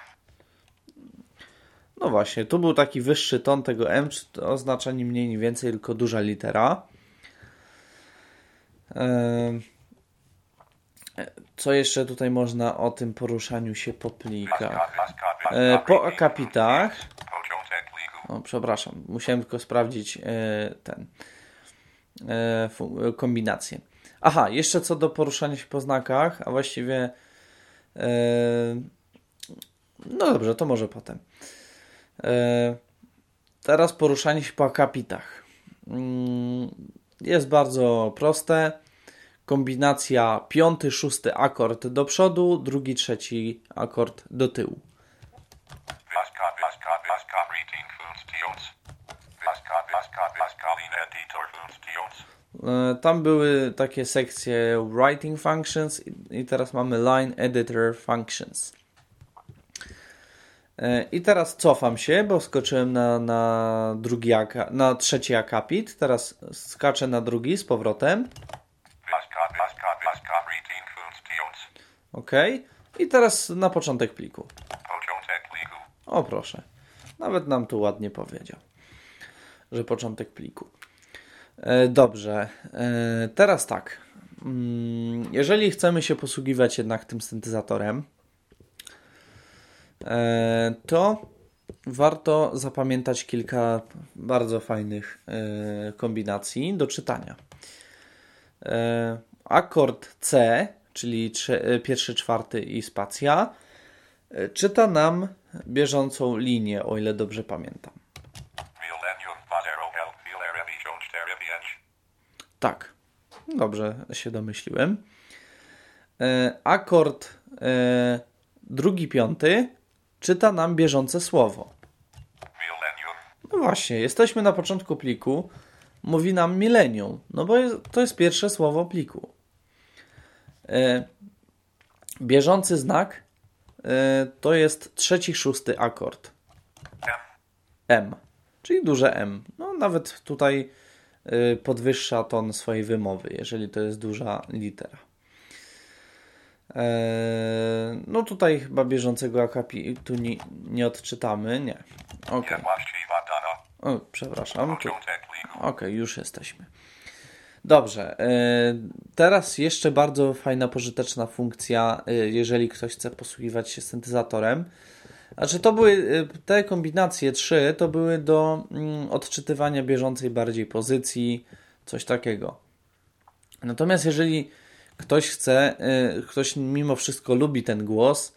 No właśnie, tu był taki wyższy ton tego M, to oznacza ni mniej, ni więcej, tylko duża litera. Co jeszcze tutaj można o tym poruszaniu się po plikach? E, Po akapitach, o, przepraszam, musiałem tylko sprawdzić e, ten e, kombinację. Aha, jeszcze co do poruszania się po znakach, a właściwie no dobrze, to może potem. E, Teraz poruszanie się po akapitach. Mm, Jest bardzo proste. Kombinacja piąty, szósty akord do przodu, drugi, trzeci akord do tyłu. E, Tam były takie sekcje Writing Functions i teraz mamy Line Editor Functions. E, I teraz cofam się, bo skoczyłem na, na, drugi na trzeci akapit. Teraz skaczę na drugi z powrotem. OK. I teraz na początek pliku. O proszę. Nawet nam tu ładnie powiedział, że początek pliku. E, Dobrze. E, Teraz tak. Mm, Jeżeli chcemy się posługiwać jednak tym syntezatorem, to warto zapamiętać kilka bardzo fajnych e, kombinacji do czytania. E, Akord C, czyli e, pierwszy, czwarty i spacja, e, czyta nam bieżącą linię, o ile dobrze pamiętam. Tak, dobrze się domyśliłem. E, akord e, drugi, piąty czyta nam bieżące słowo. No właśnie, jesteśmy na początku pliku. Mówi nam milenium, no bo to jest pierwsze słowo pliku. E, bieżący znak e, to jest trzeci, szósty akord. M. Czyli duże M. No nawet tutaj y, podwyższa ton swojej wymowy, jeżeli to jest duża litera. Eee, no tutaj chyba bieżącego akapitu nie, nie odczytamy, nie. Ok, Niewłaściwa dana. o, przepraszam. Tu. Okej, już jesteśmy. Dobrze. e, Teraz jeszcze bardzo fajna, pożyteczna funkcja, e, jeżeli ktoś chce posługiwać się syntezatorem. Znaczy, to były te kombinacje trzy, to były do mm, odczytywania bieżącej bardziej pozycji, coś takiego. Natomiast jeżeli ktoś chce, e, ktoś mimo wszystko lubi ten głos,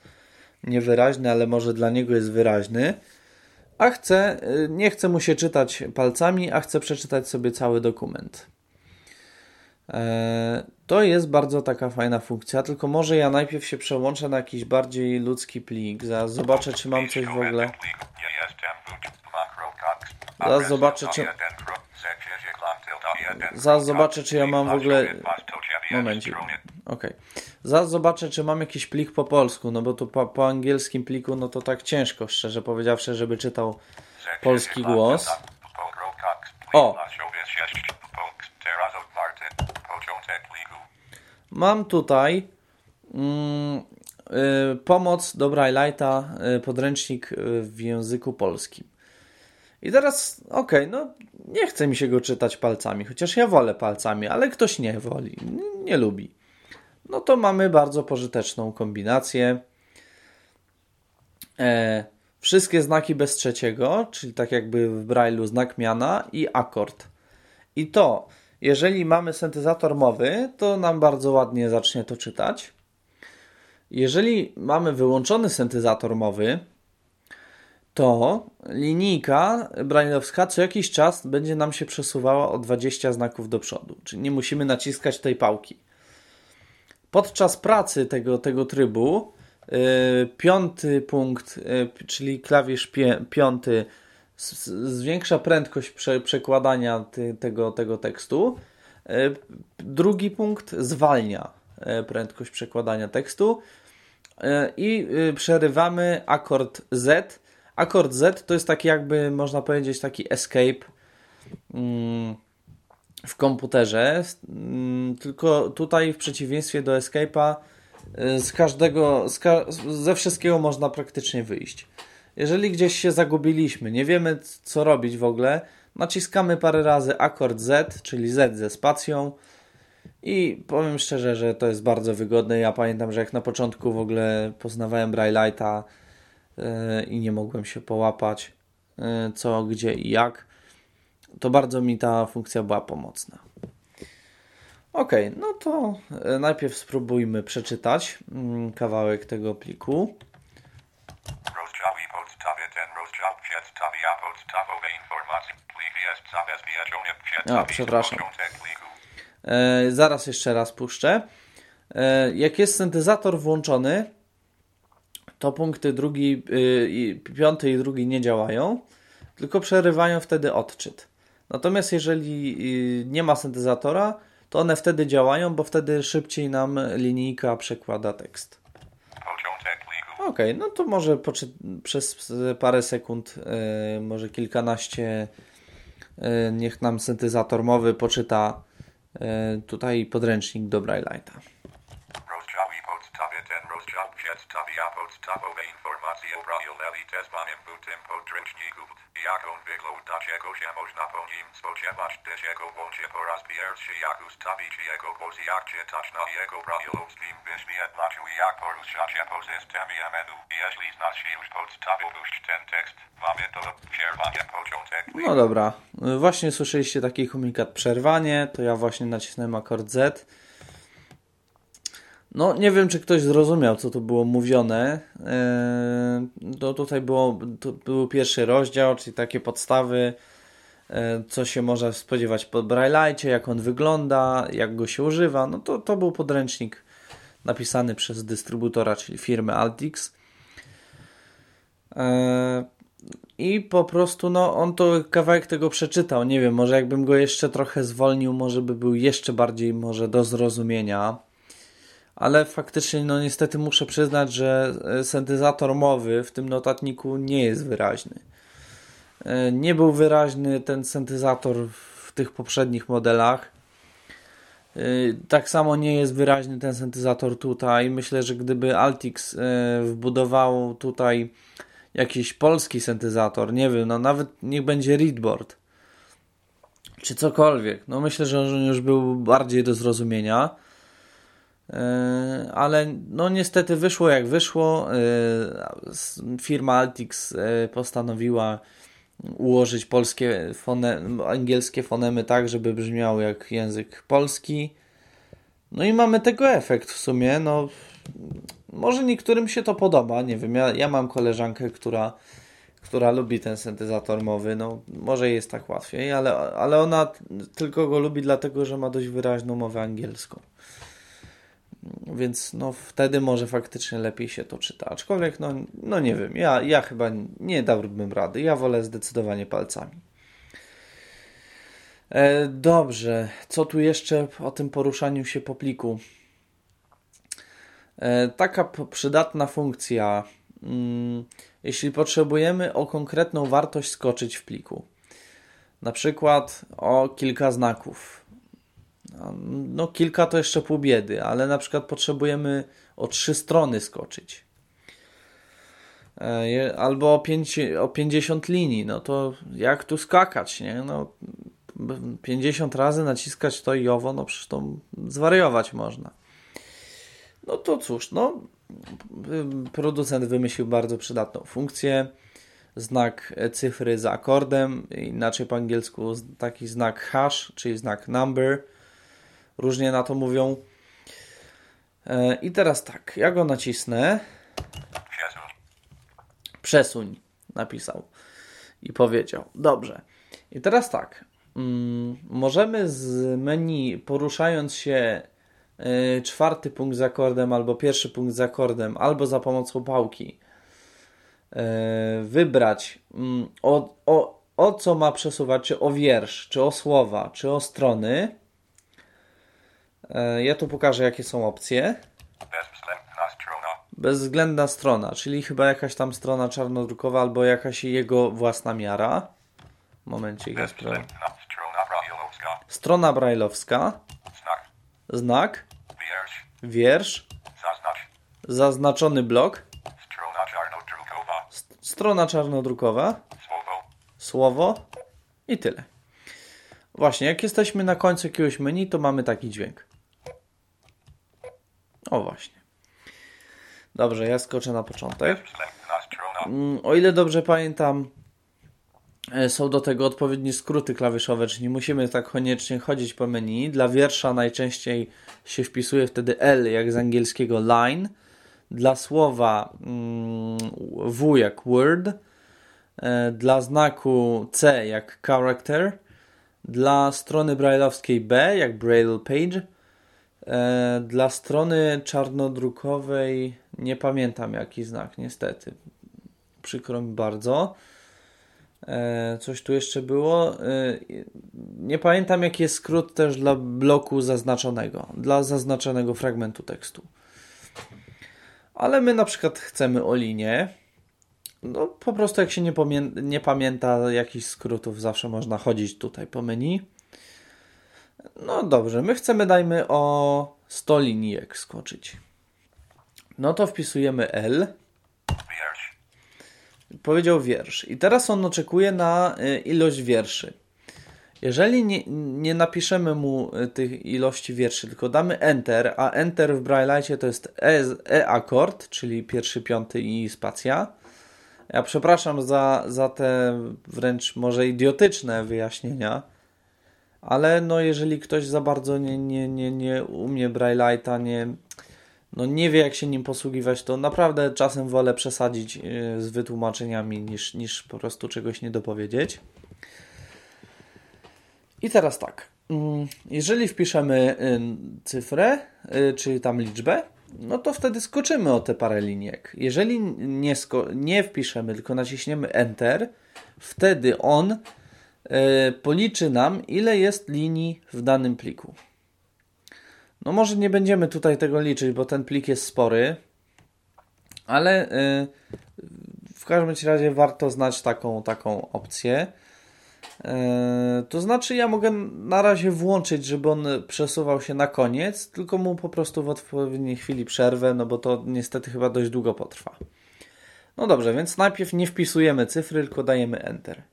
niewyraźny, ale może dla niego jest wyraźny, a chce, y, nie chce mu się czytać palcami, a chce przeczytać sobie cały dokument. E, To jest bardzo taka fajna funkcja, tylko może ja najpierw się przełączę na jakiś bardziej ludzki plik. Zaraz zobaczę, czy mam coś w ogóle. Zaraz zobaczę, czy- Zaraz zobaczę, czy ja mam w ogóle- Momencik. Okej. Zaraz zobaczę, czy mam jakiś plik po polsku, no bo tu po, po angielskim pliku, no to tak ciężko, szczerze powiedziawszy, żeby czytał polski głos. O. Mam tutaj mm, y, pomoc do Braille'a, y, podręcznik y, w języku polskim. I teraz, okej, okay, no nie chce mi się go czytać palcami, chociaż ja wolę palcami, ale ktoś nie woli, nie, lubi. No to mamy bardzo pożyteczną kombinację. E, wszystkie znaki bez trzeciego, czyli tak jakby w Braille'u znak miana i akord. I to, jeżeli mamy syntezator mowy, to nam bardzo ładnie zacznie to czytać. Jeżeli mamy wyłączony syntezator mowy, to linijka brailleowska co jakiś czas będzie nam się przesuwała o 20 znaków do przodu, czyli nie musimy naciskać tej pałki. Podczas pracy tego, tego trybu yy, piąty punkt, yy, czyli klawisz piąty zwiększa prędkość prze, przekładania tego, tego tekstu. Yy, drugi punkt zwalnia yy, prędkość przekładania tekstu yy, i yy, przerywamy akord Z Akord Z to jest taki jakby, można powiedzieć, taki escape mm, w komputerze, mm, tylko tutaj w przeciwieństwie do escape'a y, z każdego, z ka ze wszystkiego można praktycznie wyjść. Jeżeli gdzieś się zagubiliśmy, nie wiemy co robić w ogóle, naciskamy parę razy akord Z, czyli Z ze spacją i powiem szczerze, że to jest bardzo wygodne. Ja pamiętam, że jak na początku w ogóle poznawałem Braille'a, i nie mogłem się połapać e, co, gdzie i jak, to bardzo mi ta funkcja była pomocna. Ok, no to e, najpierw spróbujmy przeczytać mm, kawałek tego pliku. A, przepraszam. E, zaraz jeszcze raz puszczę. E, jak jest syntezator włączony, to punkty drugi, yy, piąty i drugi nie działają, tylko przerywają wtedy odczyt. Natomiast jeżeli yy, nie ma syntezatora, to one wtedy działają, bo wtedy szybciej nam linijka przekłada tekst. Ok, no to może przez parę sekund, yy, może kilkanaście, yy, niech nam syntezator mowy poczyta yy, tutaj podręcznik do Braille'a. Podstawowe informacje o tezbanem butem podręczników. Jaką wyglądać się można po nim spodziewać też jego po raz pierwszy jak ustawić jego jak czytać na jego i jak się po systemie menu. Jeśli znasz już ten tekst, mamy do przerwania początek. No dobra, właśnie słyszeliście taki komunikat przerwanie, to ja właśnie nacisnąłem akord Z. No, nie wiem, czy ktoś zrozumiał, co tu było mówione. Eee, to tutaj było, to był pierwszy rozdział, czyli takie podstawy, e, co się można spodziewać po Braille'cie, jak on wygląda, jak go się używa. No to, to był podręcznik napisany przez dystrybutora, czyli firmę Altix. Eee, I po prostu, no, on to kawałek tego przeczytał. Nie wiem, może jakbym go jeszcze trochę zwolnił, może by był jeszcze bardziej może do zrozumienia ale faktycznie, no niestety muszę przyznać, że e, syntezator mowy w tym notatniku nie jest wyraźny. E, nie był wyraźny ten syntezator w tych poprzednich modelach. E, tak samo nie jest wyraźny ten syntezator tutaj. Myślę, że gdyby Altix wbudował tutaj jakiś polski syntezator, nie wiem, no nawet niech będzie Readboard czy cokolwiek, no myślę, że on już był bardziej do zrozumienia ale no niestety wyszło jak wyszło. E, firma Altix e, postanowiła ułożyć polskie angielskie fonemy tak, żeby brzmiały jak język polski. No i mamy tego efekt w sumie. No, może niektórym się to podoba, nie wiem. Ja, ja mam koleżankę, która, która lubi ten syntezator mowy. No, może jest tak łatwiej, ale, ale ona tylko go lubi dlatego, że ma dość wyraźną mowę angielską. Więc no wtedy może faktycznie lepiej się to czyta. Aczkolwiek no, no nie wiem, ja, ja chyba nie dałbym rady. Ja wolę zdecydowanie palcami. E, dobrze, co tu jeszcze o tym poruszaniu się po pliku? E, taka przydatna funkcja, mm, jeśli potrzebujemy o konkretną wartość skoczyć w pliku. Na przykład o kilka znaków no kilka to jeszcze pół biedy, ale na przykład potrzebujemy o trzy strony skoczyć. E, Albo o, 5, o 50 linii, no to jak tu skakać, nie? No, b- 50 razy naciskać to i owo, no przecież to zwariować można. No to cóż, no producent wymyślił bardzo przydatną funkcję. Znak cyfry za akordem, inaczej po angielsku taki znak hash, czyli znak number. Różnie na to mówią. E, I teraz tak, ja go nacisnę. Przesuń. Napisał i powiedział. Dobrze. I teraz tak. Mm, możemy z menu, poruszając się y, czwarty punkt z akordem, albo pierwszy punkt z akordem, albo za pomocą pałki, y, wybrać mm, o, o, o co ma przesuwać, czy o wiersz, czy o słowa, czy o strony. Y, ja tu pokażę, jakie są opcje. Bezwzględna strona. Czyli chyba jakaś tam strona czarnodrukowa albo jakaś jego własna miara. Momencik, ja strona brajlowska. Znak. Wiersz. wiersz, Zaznacz. zaznaczony blok, Strona czarnodrukowa. słowo i tyle. Właśnie, jak jesteśmy na końcu jakiegoś menu, to mamy taki dźwięk. O właśnie. Dobrze, ja skoczę na początek. Mm, O ile dobrze pamiętam, e, są do tego odpowiednie skróty klawiszowe, czyli nie musimy tak koniecznie chodzić po menu. Dla wiersza najczęściej się wpisuje wtedy L, jak z angielskiego line. Dla słowa mm, W jak word. E, Dla znaku C jak character. Dla strony brailleowskiej B jak braille page. E, Dla strony czarnodrukowej nie pamiętam jaki znak, niestety. Przykro mi bardzo. E, Coś tu jeszcze było. E, Nie pamiętam jaki jest skrót też dla bloku zaznaczonego, dla zaznaczonego fragmentu tekstu. Ale my na przykład chcemy o linię. No po prostu jak się nie, nie pamięta jakichś skrótów, zawsze można chodzić tutaj po menu. No dobrze, my chcemy dajmy o 100 linijek skoczyć. No to wpisujemy L. Wiersz. Powiedział wiersz. I teraz on oczekuje na y, ilość wierszy. Jeżeli nie, nie napiszemy mu y, tych ilości wierszy, tylko damy Enter, a Enter w Braille'cie to jest E, e akord, czyli pierwszy, piąty i spacja. Ja przepraszam za, za te wręcz może idiotyczne wyjaśnienia, ale no jeżeli ktoś za bardzo nie, nie, nie, nie umie Braille'a, nie, no nie wie jak się nim posługiwać, to naprawdę czasem wolę przesadzić y, z wytłumaczeniami niż, niż po prostu czegoś nie dopowiedzieć. I teraz tak. mm, Jeżeli wpiszemy y, cyfrę, y, czy tam liczbę, no to wtedy skoczymy o te parę linijek. Jeżeli nie, nie wpiszemy, tylko naciśniemy Enter, wtedy on policzy nam, ile jest linii w danym pliku. No może nie będziemy tutaj tego liczyć, bo ten plik jest spory, ale y, w każdym razie warto znać taką, taką opcję. Y, To znaczy ja mogę na razie włączyć, żeby on przesuwał się na koniec, tylko mu po prostu w odpowiedniej chwili przerwę, no bo to niestety chyba dość długo potrwa. No dobrze, więc najpierw nie wpisujemy cyfry, tylko dajemy Enter.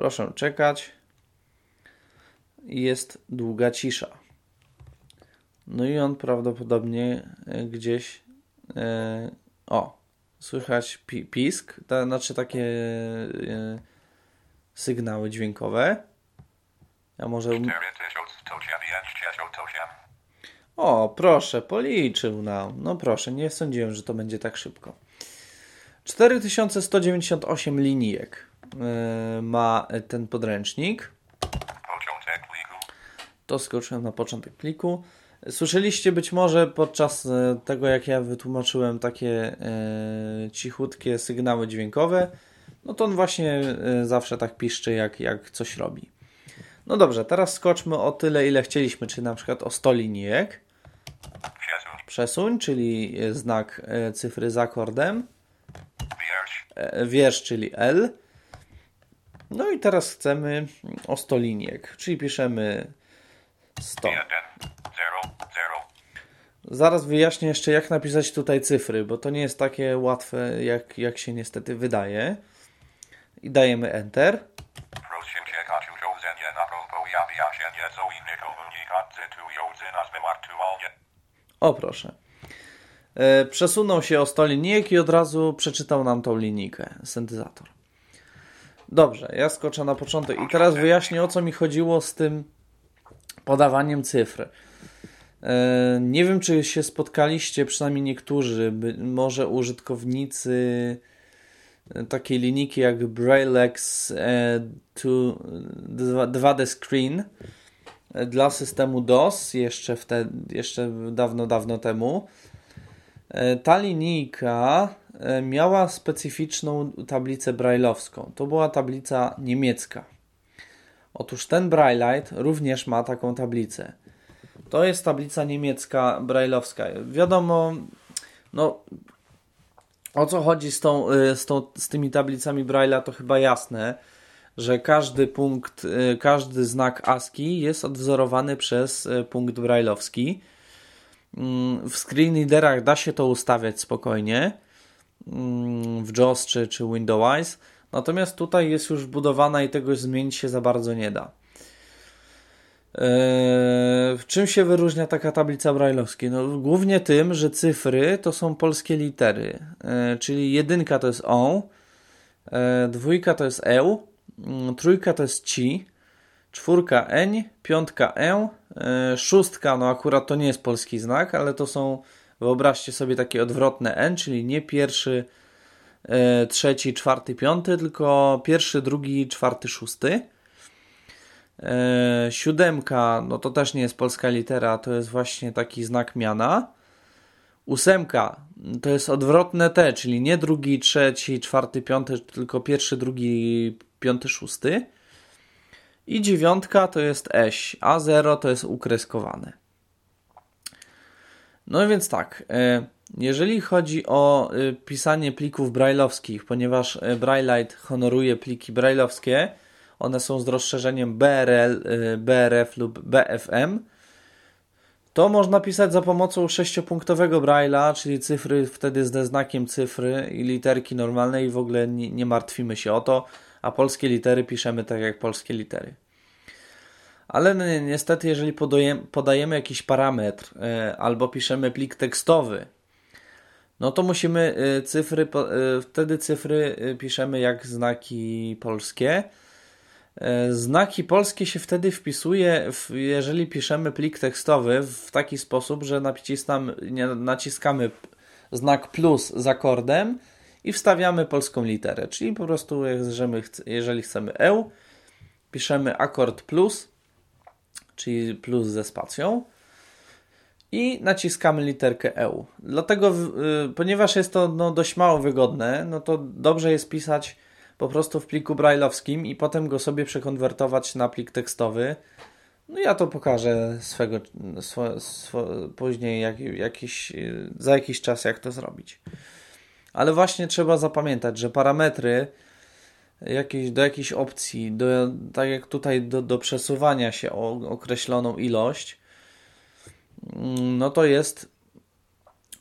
Proszę czekać. Jest długa cisza. No i on prawdopodobnie e, gdzieś. E, o, słychać pi pisk, to znaczy takie e, sygnały dźwiękowe. Ja może. um- 4168. O, proszę, policzył nam. No proszę, nie sądziłem, że to będzie tak szybko. 4198 linijek ma ten podręcznik. To skoczyłem na początek pliku. Słyszeliście być może podczas e, tego, jak ja wytłumaczyłem takie e, cichutkie sygnały dźwiękowe, no to on właśnie e, zawsze tak piszczy, jak, jak coś robi. No dobrze, teraz skoczmy o tyle, ile chcieliśmy, czyli na przykład o 100 linijek. Przesuń. Czyli e, znak e, cyfry z akordem. E, wiersz, czyli L. No i teraz chcemy o 100 linijek, czyli piszemy 100. 1. 0. 0. Zaraz wyjaśnię jeszcze, jak napisać tutaj cyfry, bo to nie jest takie łatwe, jak, jak się niestety wydaje. I dajemy Enter. O proszę. E, przesunął się o 100 linijek i od razu przeczytał nam tą linijkę, syntezator. Dobrze, ja skoczę na początek i teraz wyjaśnię o co mi chodziło z tym podawaniem cyfr. E, nie wiem, czy się spotkaliście, przynajmniej niektórzy, może użytkownicy takiej linijki jak Braillex 2D Screen dla systemu DOS jeszcze, wtedy, jeszcze dawno, dawno temu. E, ta linijka e, miała specyficzną tablicę brailleowską. To była tablica niemiecka. Otóż ten Braillite również ma taką tablicę. To jest tablica niemiecka brailleowska. Wiadomo, no, o co chodzi z, tą, y, z, tą, z tymi tablicami Braille'a, to chyba jasne, że każdy punkt, y, każdy znak ASCII jest odwzorowany przez punkt Braille'owski. Mm, w screenreaderach da się to ustawiać spokojnie, w JAWS czy, czy Windows, natomiast tutaj jest już wbudowana i tego zmienić się za bardzo nie da. Eee, czym się wyróżnia taka tablica brajlowska? No, głównie tym, że cyfry to są polskie litery, eee, czyli jedynka to jest O, eee, dwójka to jest E, mm, trójka to jest CI, czwórka N, piątka E, szóstka, no akurat to nie jest polski znak, ale to są, wyobraźcie sobie takie odwrotne N, czyli nie pierwszy, trzeci, czwarty, piąty, tylko pierwszy, drugi, czwarty, szósty. E, siódemka, no to też nie jest polska litera, to jest właśnie taki znak miana. Ósemka to jest odwrotne T, czyli nie drugi, trzeci, czwarty, piąty, tylko pierwszy, drugi, piąty, szósty. I dziewiątka to jest eś, a zero to jest ukreskowane. No więc tak, e, jeżeli chodzi o e, pisanie plików brailleowskich, ponieważ Braillite honoruje pliki brailleowskie, one są z rozszerzeniem BRL, BRF lub BFM, to można pisać za pomocą sześciopunktowego Braille'a, czyli cyfry wtedy ze znakiem cyfry i literki normalne i w ogóle nie martwimy się o to, a polskie litery piszemy tak jak polskie litery. Ale niestety, jeżeli podajemy, jakiś parametr y, albo piszemy plik tekstowy, no to musimy y, cyfry, wtedy cyfry piszemy jak znaki polskie E, znaki polskie się wtedy wpisuje, jeżeli piszemy plik tekstowy w taki sposób, że naciskamy znak plus z akordem i wstawiamy polską literę. Czyli po prostu, jeżeli chcemy E, piszemy akord plus, czyli plus ze spacją i naciskamy literkę E. Dlatego, ponieważ jest to no, dość mało wygodne, no to dobrze jest pisać po prostu w pliku brailleowskim i potem go sobie przekonwertować na plik tekstowy. No ja to pokażę swego, później jak, jakiś, za jakiś czas, jak to zrobić. Ale właśnie trzeba zapamiętać, że parametry jakieś, do jakiejś opcji, do, tak jak tutaj do, do przesuwania się o określoną ilość, no to jest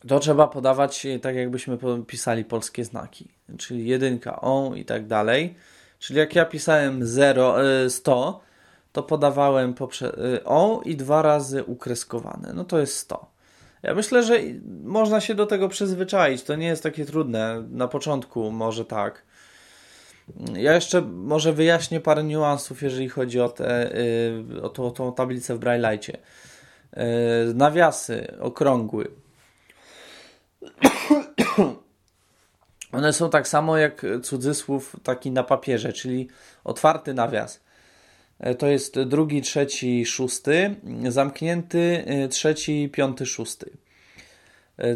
to trzeba podawać tak, jakbyśmy pisali polskie znaki, czyli jedynka, o i tak dalej. Czyli jak ja pisałem 0, 100, e, to podawałem e, o i dwa razy ukreskowane. No to jest 100. Ja myślę, że można się do tego przyzwyczaić. To nie jest takie trudne. Na początku może tak. Ja jeszcze może wyjaśnię parę niuansów, jeżeli chodzi o, te, e, o, to, o tą tablicę w Braille'cie. Nawiasy okrągły one są tak samo jak cudzysłów taki na papierze, czyli otwarty nawias. E, to jest drugi, trzeci, szósty, zamknięty trzeci, piąty, szósty.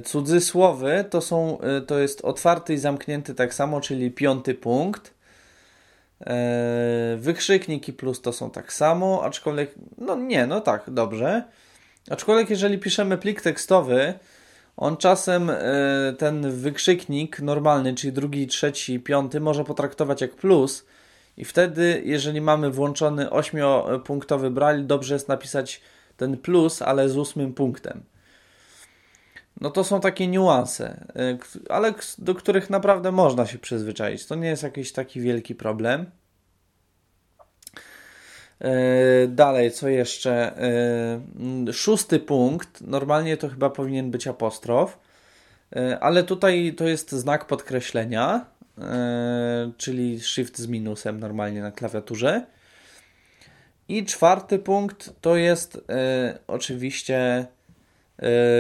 Cudzysłowy to, są, to jest otwarty i zamknięty tak samo, czyli piąty punkt. Wykrzyknik i plus to są tak samo, aczkolwiek, no nie, no tak, dobrze. Aczkolwiek jeżeli piszemy plik tekstowy, on czasem e, ten wykrzyknik normalny, czyli drugi, trzeci, piąty, może potraktować jak plus. I wtedy, jeżeli mamy włączony ośmiopunktowy braille, dobrze jest napisać ten plus, ale z ósmym punktem. No to są takie niuanse, ale do których naprawdę można się przyzwyczaić. To nie jest jakiś taki wielki problem. Dalej, co jeszcze? Szósty punkt. Normalnie to chyba powinien być apostrof, ale tutaj to jest znak podkreślenia, czyli shift z minusem normalnie na klawiaturze. I czwarty punkt to jest oczywiście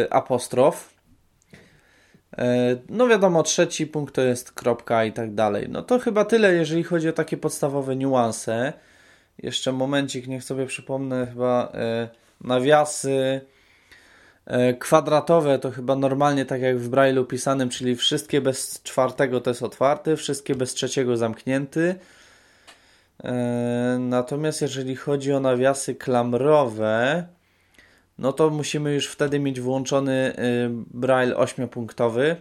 apostrof. E, no wiadomo, trzeci punkt to jest kropka i tak dalej. No to chyba tyle, jeżeli chodzi o takie podstawowe niuanse. Jeszcze momencik, niech sobie przypomnę, chyba e, nawiasy e, kwadratowe to chyba normalnie tak jak w Braille'u pisanym, czyli wszystkie bez czwartego to jest otwarty, wszystkie bez trzeciego zamknięty. Natomiast jeżeli chodzi o nawiasy klamrowe, no to musimy już wtedy mieć włączony y, braille 8-punktowy,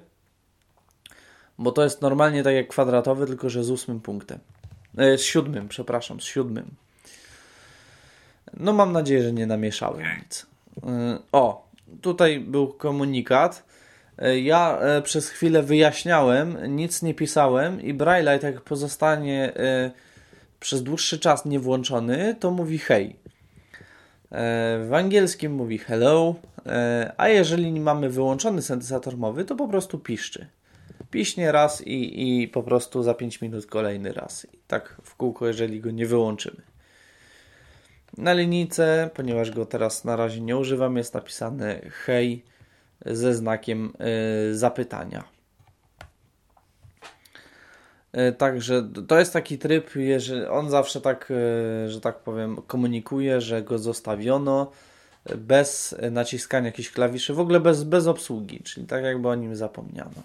bo to jest normalnie tak jak kwadratowy, tylko że z ósmym punktem. E, z siódmym, przepraszam, z siódmym. No mam nadzieję, że nie namieszałem nic. E, o, tutaj był komunikat. Ja przez chwilę wyjaśniałem, nic nie pisałem i Braille tak pozostanie przez dłuższy czas nie włączony, to mówi hej. E, w angielskim mówi hello, e, a jeżeli mamy wyłączony syntezator mowy, to po prostu piszczy. Piśnie raz i, i po prostu za 5 minut kolejny raz. I tak w kółko, jeżeli go nie wyłączymy. Na linijce, ponieważ go teraz na razie nie używam, jest napisane hej ze znakiem y, zapytania. E, także to jest taki tryb, że on zawsze tak, e, że tak powiem, komunikuje, że go zostawiono bez naciskania jakichś klawiszy, w ogóle bez, bez obsługi, czyli tak jakby o nim zapomniano.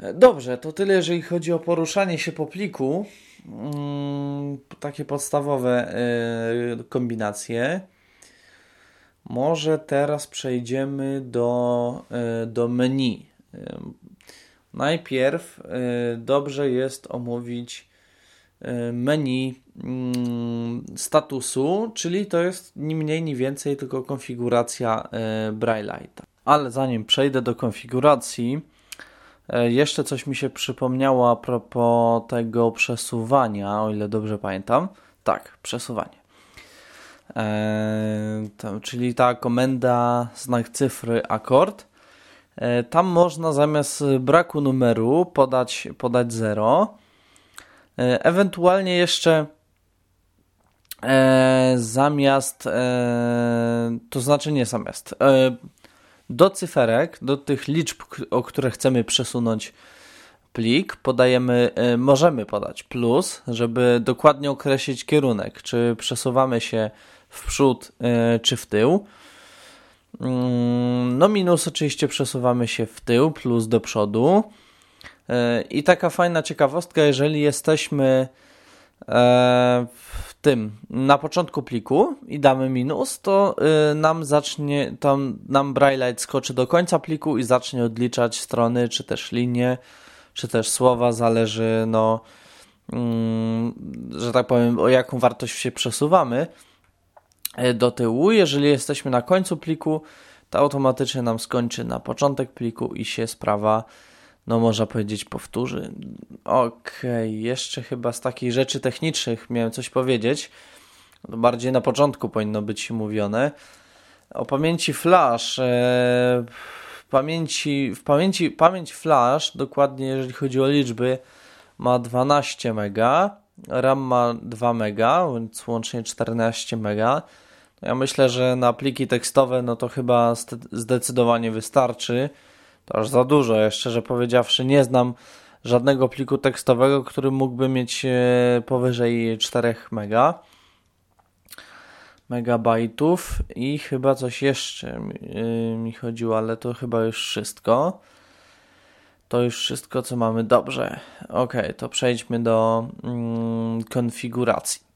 E, dobrze, to tyle jeżeli chodzi o poruszanie się po pliku. Mm, takie podstawowe kombinacje. Może teraz przejdziemy do, do menu Najpierw y, dobrze jest omówić y, menu mm, statusu, czyli to jest ni mniej, ni więcej tylko konfiguracja y, Braille'a. Ale zanim przejdę do konfiguracji, jeszcze coś mi się przypomniało a propos tego przesuwania, o ile dobrze pamiętam. Tak, przesuwanie. Eee, to, czyli ta komenda znak cyfry akord tam można zamiast braku numeru podać, podać 0. E, ewentualnie jeszcze e, zamiast, e, to znaczy nie zamiast, e, do cyferek, do tych liczb, o które chcemy przesunąć plik, podajemy, e, możemy podać plus, żeby dokładnie określić kierunek, czy przesuwamy się w przód, czy w tył. Mm, no minus oczywiście przesuwamy się w tył, plus do przodu. E, I taka fajna ciekawostka, jeżeli jesteśmy e, w tym na początku pliku i damy minus, to e, nam zacznie, to nam Braille skoczy do końca pliku i zacznie odliczać strony, czy też linie, czy też słowa, zależy no, mm, że tak powiem, o jaką wartość się przesuwamy. E, do tyłu. Jeżeli jesteśmy na końcu pliku, to automatycznie nam skończy na początek pliku i się sprawa, no można powiedzieć, powtórzy. Ok, jeszcze chyba z takich rzeczy technicznych miałem coś powiedzieć. Bardziej na początku powinno być mówione. O pamięci flash. E, w pamięci, w pamięci, pamięć flash, dokładnie jeżeli chodzi o liczby, ma 12 MB, RAM ma 2 MB, więc łącznie 14 MB. Ja myślę, że na pliki tekstowe no to chyba zdecydowanie wystarczy. To aż za dużo. Ja szczerze powiedziawszy nie znam żadnego pliku tekstowego, który mógłby mieć e, powyżej 4 mega megabajtów i chyba coś jeszcze mi chodziło, ale to chyba już wszystko. To już wszystko, co mamy. Dobrze. Ok, to przejdźmy do mm, konfiguracji.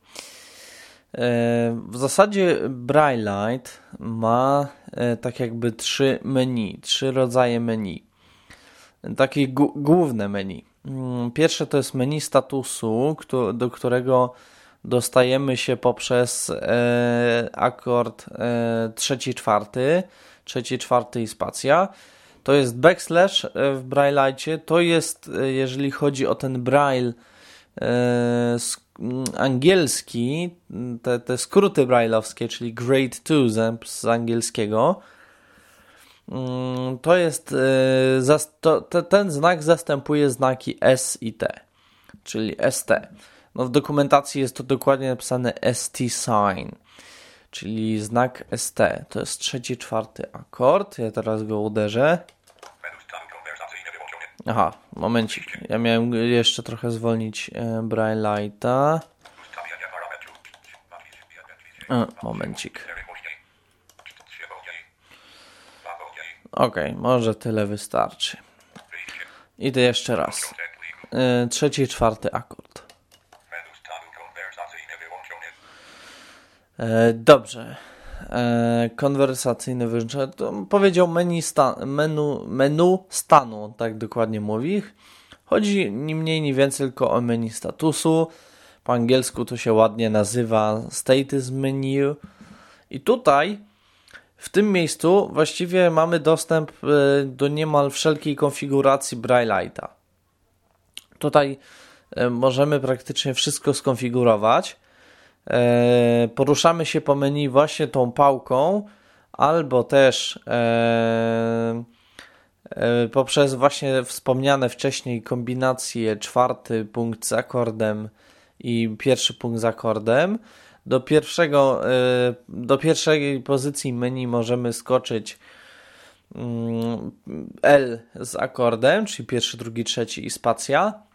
E, w zasadzie Braillite ma e, tak jakby trzy menu, trzy rodzaje menu. Takie główne menu. Mm, pierwsze to jest menu statusu, do którego dostajemy się poprzez e, akord trzeci, czwarty, trzeci, czwarty i spacja. To jest backslash e, w Braille'cie. To jest, e, jeżeli chodzi o ten Braille e, angielski, te, te skróty braille'owskie, czyli Grade 2 z, angielskiego, mm, to jest to, ten znak zastępuje znaki S i T, czyli ST. No w dokumentacji jest to dokładnie napisane ST sign, czyli znak ST. To jest trzeci, czwarty akord. Ja teraz go uderzę. Aha, momencik. Ja miałem jeszcze trochę zwolnić e, Braille Lighta. E, momencik. Ok, może tyle wystarczy. Idę jeszcze raz. E, trzeci czwarty akord. Dobrze. E, konwersacyjny wyłączenie. Powiedział menu, sta, menu, menu stanu, tak dokładnie mówi. Chodzi ni mniej, ni więcej tylko o menu statusu. Po angielsku to się ładnie nazywa status menu. I tutaj w tym miejscu właściwie mamy dostęp e, do niemal wszelkiej konfiguracji Braille'a. Tutaj możemy praktycznie wszystko skonfigurować. E, poruszamy się po menu właśnie tą pałką, albo też e, e, poprzez właśnie wspomniane wcześniej kombinacje czwarty punkt z akordem i pierwszy punkt z akordem. Do, pierwszego, do pierwszej pozycji menu możemy skoczyć mm, L z akordem, czyli pierwszy, drugi, trzeci i spacja.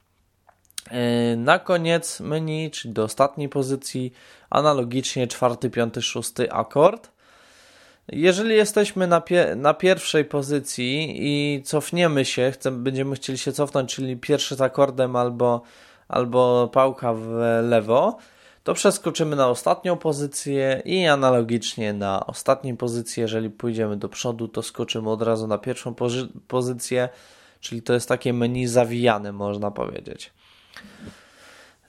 E, na koniec menu, czyli do ostatniej pozycji, analogicznie czwarty, piąty, szósty akord. Jeżeli jesteśmy na, pie na pierwszej pozycji i cofniemy się, chcemy, będziemy chcieli się cofnąć, czyli pierwszy z akordem albo, albo pałka w lewo, to przeskoczymy na ostatnią pozycję i analogicznie na ostatniej pozycji, jeżeli pójdziemy do przodu, to skoczymy od razu na pierwszą pozycję, czyli to jest takie menu zawijane, można powiedzieć.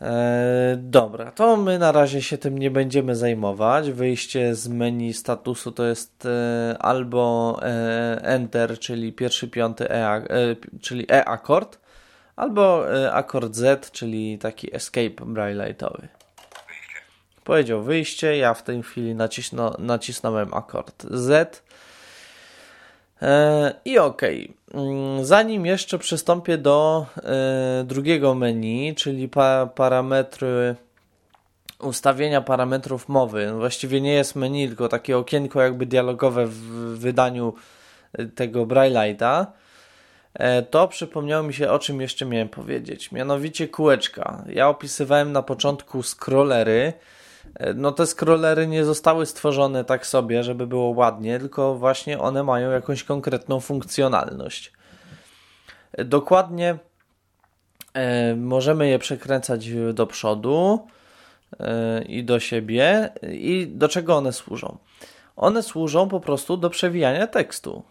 E, dobra, to my na razie się tym nie będziemy zajmować. Wyjście z menu statusu to jest e, albo e, Enter, czyli pierwszy, piąty E, czyli E akord, albo akord Z, czyli taki Escape Braille'owy. Powiedział wyjście, ja w tej chwili nacisno, nacisnąłem akord Z E, I ok. Mm, zanim jeszcze przystąpię do e, drugiego menu, czyli parametry ustawienia parametrów mowy. Właściwie nie jest menu, tylko takie okienko jakby dialogowe w wydaniu e, tego Braille'a. To przypomniało mi się o czym jeszcze miałem powiedzieć. Mianowicie kółeczka. Ja opisywałem na początku scrollery, E, no te scrollery nie zostały stworzone tak sobie, żeby było ładnie, tylko właśnie one mają jakąś konkretną funkcjonalność. E, dokładnie e, możemy je przekręcać do przodu i do siebie. I do czego one służą? One służą po prostu do przewijania tekstu.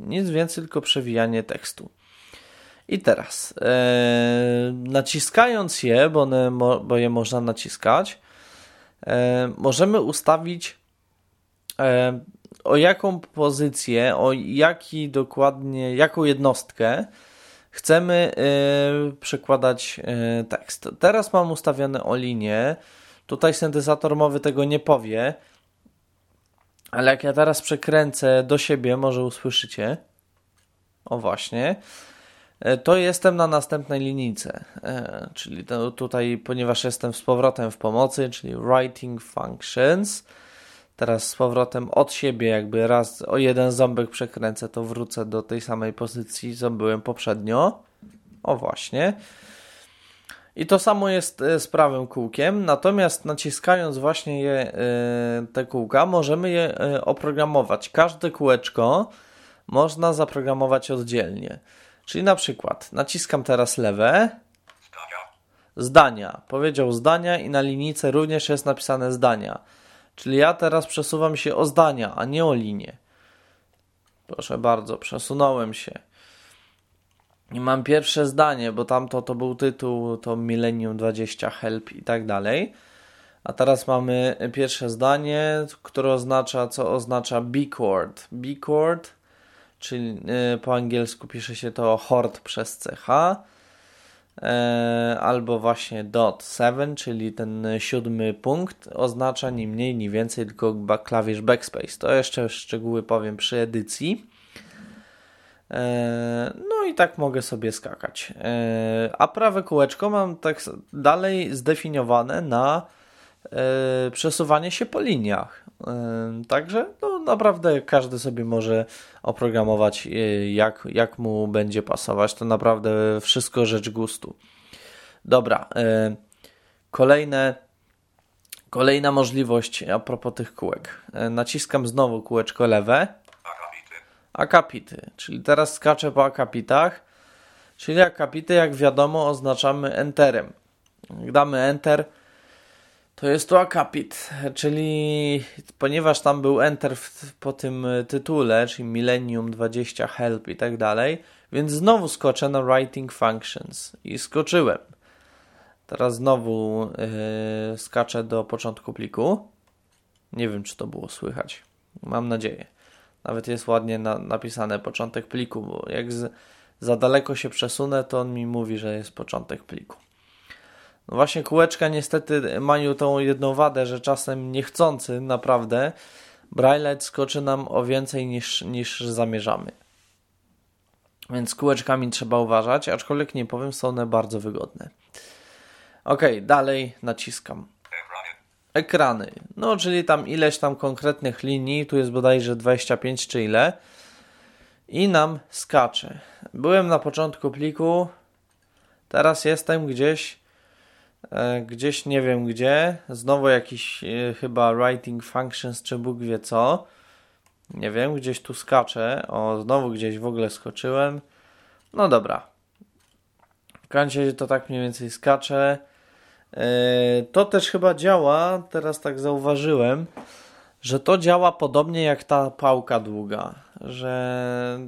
Nic więcej, tylko przewijanie tekstu. I teraz, naciskając je, bo, one, bo je można naciskać, E, możemy ustawić e, o jaką pozycję, o jaki dokładnie, jaką jednostkę chcemy e, przekładać tekst. Teraz mam ustawione o linię. Tutaj syntezator mowy tego nie powie, ale jak ja teraz przekręcę do siebie, może usłyszycie. O właśnie. E, to jestem na następnej linijce, e, czyli tutaj, ponieważ jestem z powrotem w pomocy, czyli writing functions, teraz z powrotem od siebie jakby raz o jeden ząbek przekręcę, to wrócę do tej samej pozycji, co byłem poprzednio. O właśnie. I to samo jest e, z prawym kółkiem, natomiast naciskając właśnie je, te kółka, możemy je oprogramować. Każde kółeczko można zaprogramować oddzielnie. Czyli na przykład naciskam teraz lewe. Zdania. Powiedział zdania i na linijce również jest napisane zdania. Czyli ja teraz przesuwam się o zdania, a nie o linię. Proszę bardzo, przesunąłem się. I mam pierwsze zdanie, bo tamto to był tytuł, to Millennium 20 Help i tak dalej. A teraz mamy pierwsze zdanie, które oznacza, co oznacza B-chord. B-chord, czyli y, po angielsku pisze się to chord przez CH, e, albo właśnie dot 7, czyli ten siódmy punkt, oznacza ni mniej, ni więcej tylko klawisz backspace. To jeszcze szczegóły powiem przy edycji. E, no i tak mogę sobie skakać. E, a prawe kółeczko mam tak dalej zdefiniowane na e, przesuwanie się po liniach. Także no, naprawdę każdy sobie może oprogramować jak, jak mu będzie pasować. To naprawdę wszystko rzecz gustu. Dobra. Kolejne, kolejna możliwość a propos tych kółek. Naciskam znowu kółeczko lewe akapity. Czyli teraz skaczę po akapitach. Czyli akapity, jak wiadomo, oznaczamy enterem. Damy enter, to jest to akapit. Czyli ponieważ tam był enter w, po tym tytule, czyli Millennium 20 Help i tak dalej, więc znowu skoczę na Writing Functions i skoczyłem. Teraz znowu yy, skaczę do początku pliku. Nie wiem, czy to było słychać. Mam nadzieję. Nawet jest ładnie na, napisane początek pliku, bo jak z, za daleko się przesunę, to on mi mówi, że jest początek pliku. No właśnie kółeczka niestety mają tą jedną wadę, że czasem niechcący naprawdę Braille skoczy nam o więcej niż, niż zamierzamy. Więc kółeczkami trzeba uważać, aczkolwiek nie powiem, są one bardzo wygodne. Ok, dalej naciskam ekrany. No, czyli tam ileś tam konkretnych linii, tu jest bodajże 25 czy ile. I nam skacze. Byłem na początku pliku, teraz jestem gdzieś, gdzieś nie wiem gdzie. Znowu jakiś e, chyba writing functions, czy Bóg wie co. Nie wiem, gdzieś tu skaczę. O, znowu gdzieś w ogóle skoczyłem. No dobra. W końcu to tak mniej więcej skacze. E, to też chyba działa, teraz tak zauważyłem, że to działa podobnie jak ta pałka długa, że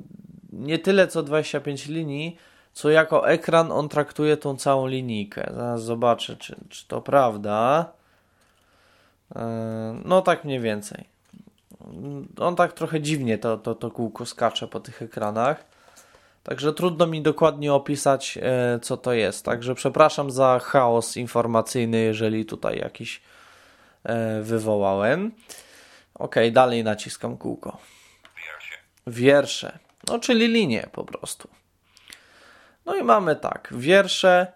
nie tyle co 25 linii, co jako ekran on traktuje tą całą linijkę. Zaraz zobaczę, czy, czy to prawda. E, no tak mniej więcej. On tak trochę dziwnie to, to, to kółko skacze po tych ekranach. Także trudno mi dokładnie opisać, e, co to jest. Także przepraszam za chaos informacyjny, jeżeli tutaj jakiś e, wywołałem. Ok, dalej naciskam kółko. Wiersze. Wiersze. No, czyli linie po prostu. No i mamy tak. Wiersze,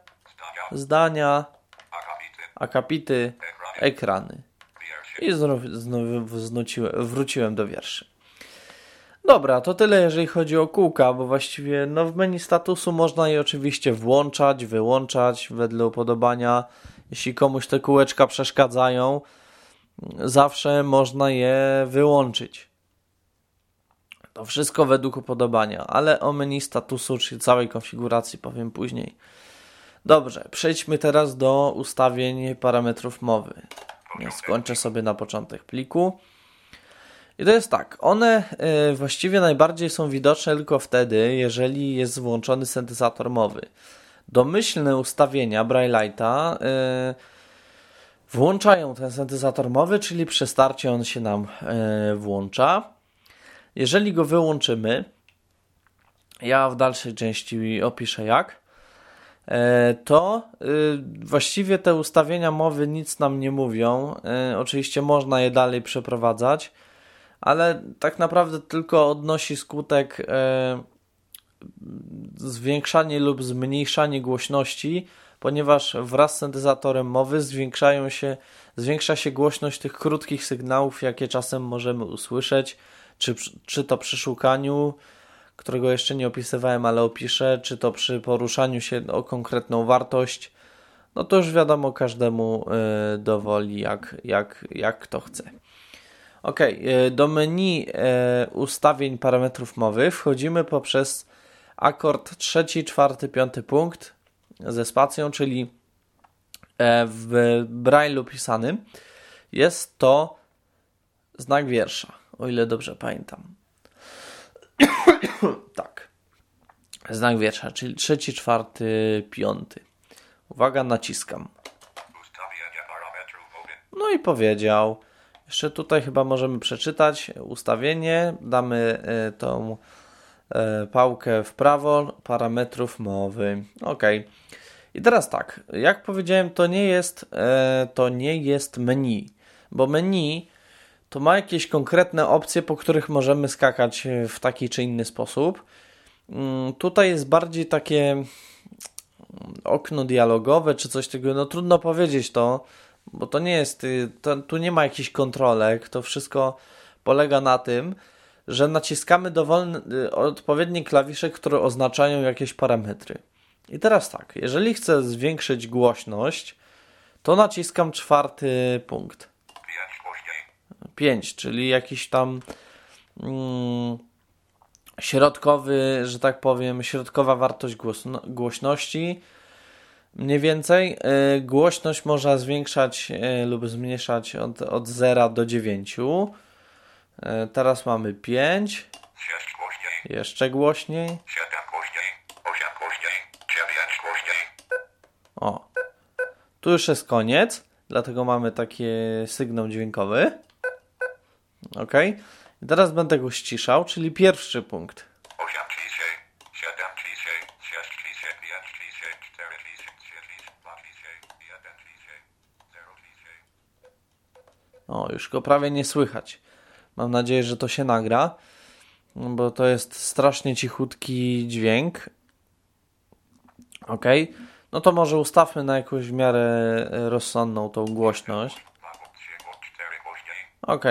zdania, akapity, ekrany. I znów, znów wróciłem do wierszy. Dobra, to tyle jeżeli chodzi o kółka, bo właściwie no, w menu statusu można je oczywiście włączać, wyłączać wedle upodobania. Jeśli komuś te kółeczka przeszkadzają, zawsze można je wyłączyć. To wszystko według upodobania, ale o menu statusu, czyli całej konfiguracji powiem później. Dobrze, przejdźmy teraz do ustawień parametrów mowy. Skończę sobie na początek pliku. I to jest tak, one y, właściwie najbardziej są widoczne tylko wtedy, jeżeli jest włączony syntezator mowy. Domyślne ustawienia Braille'a y, włączają ten syntezator mowy, czyli przy starcie on się nam y, włącza. Jeżeli go wyłączymy, ja w dalszej części opiszę jak, to właściwie te ustawienia mowy nic nam nie mówią. Oczywiście można je dalej przeprowadzać ale tak naprawdę tylko odnosi skutek e, zwiększanie lub zmniejszanie głośności, ponieważ wraz z syntezatorem mowy zwiększają się, zwiększa się głośność tych krótkich sygnałów, jakie czasem możemy usłyszeć, czy, czy to przy szukaniu, którego jeszcze nie opisywałem, ale opiszę, czy to przy poruszaniu się o konkretną wartość. No to już wiadomo każdemu y, dowoli, jak, jak, jak kto chce. Ok, e, do menu e, ustawień parametrów mowy wchodzimy poprzez akord trzeci, czwarty, piąty punkt ze spacją, czyli e, w Braille'u pisanym jest to znak wiersza, o ile dobrze pamiętam. tak. Znak wiersza, czyli trzeci, czwarty, piąty. Uwaga, naciskam. i powiedział. Jeszcze tutaj chyba możemy przeczytać ustawienie. Damy y, tą y, pałkę w prawo parametrów mowy. OK. I teraz tak, jak powiedziałem, to nie jest, y, to nie jest menu, bo menu to ma jakieś konkretne opcje, po których możemy skakać w taki czy inny sposób. Mm, tutaj jest bardziej takie mm, okno dialogowe czy coś takiego. No trudno powiedzieć to, bo to nie jest, y, to, tu nie ma jakichś kontrolek. To wszystko polega na tym, że naciskamy dowolne, odpowiednie klawisze, które oznaczają jakieś parametry. I teraz tak, jeżeli chcę zwiększyć głośność, to naciskam czwarty punkt. 5, czyli jakiś tam mm, środkowy, że tak powiem, środkowa wartość głośno, głośności. Mniej więcej y, głośność można zwiększać y, lub zmniejszać od, od 0 do 9. Y, teraz mamy 5. Jeszcze głośniej. 7 głośniej. 8 głośniej. 9 głośniej. O. Tu już jest koniec, dlatego mamy taki sygnał dźwiękowy. Ok? I teraz będę go ściszał, czyli pierwszy punkt. 8 ciszej, 7 ciszej, 6 ciszej, 5 ciszej, 4 ciszej, 3 ciszej, 2 ciszej, 1 ciszej, 0 ciszej. O, już go prawie nie słychać. Mam nadzieję, że to się nagra, bo to jest strasznie cichutki dźwięk. Ok, no to może ustawmy na jakąś w miarę rozsądną tą głośność. Ok.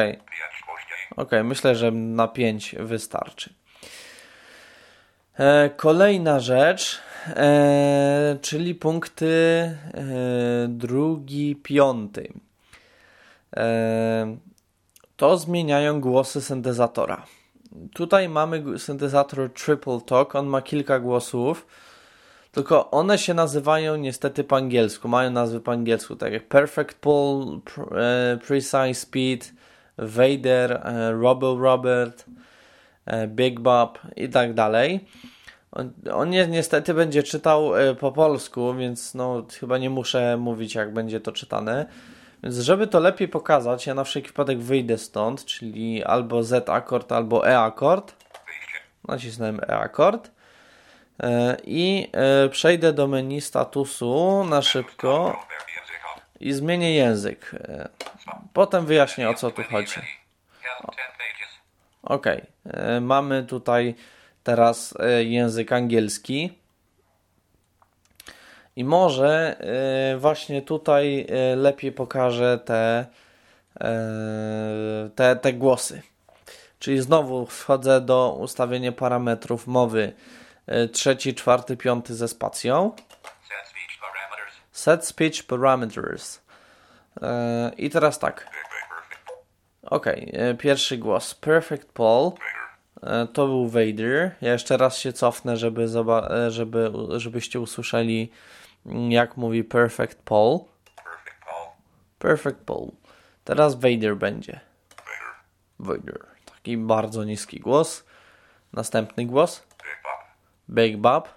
Ok, myślę, że na 5 wystarczy. E, kolejna rzecz, e, czyli punkty e, drugi, piąty. To zmieniają głosy syntezatora. Tutaj mamy syntezator Triple Talk, on ma kilka głosów, tylko one się nazywają niestety po angielsku, mają nazwy po angielsku, tak jak Perfect Pull, Precise Speed, Vader, e, Robo Robert, e, Big Bob i tak dalej. On, niestety będzie czytał e, po polsku, więc no, chyba nie muszę mówić, jak będzie to czytane. Więc żeby to lepiej pokazać, ja na wszelki wypadek wyjdę stąd, czyli albo Z akord, albo E akord. Nacisnąłem E akord. I przejdę do menu statusu na szybko i zmienię język. Potem wyjaśnię o co tu chodzi. Ok, e, mamy tutaj teraz e, język angielski. I może e, właśnie tutaj lepiej pokażę te, te, te głosy. Czyli znowu wchodzę do ustawienia parametrów mowy trzeci, czwarty, piąty ze spacją. Set speech parameters. I teraz tak. Ok, e, pierwszy głos. Perfect Paul. E, to był Vader. Ja jeszcze raz się cofnę, żeby, e, żeby, żebyście usłyszeli, mm, jak mówi Perfect Paul. Perfect Paul. Teraz Vader będzie. Vader. Taki bardzo niski głos. Następny głos. Big Bob.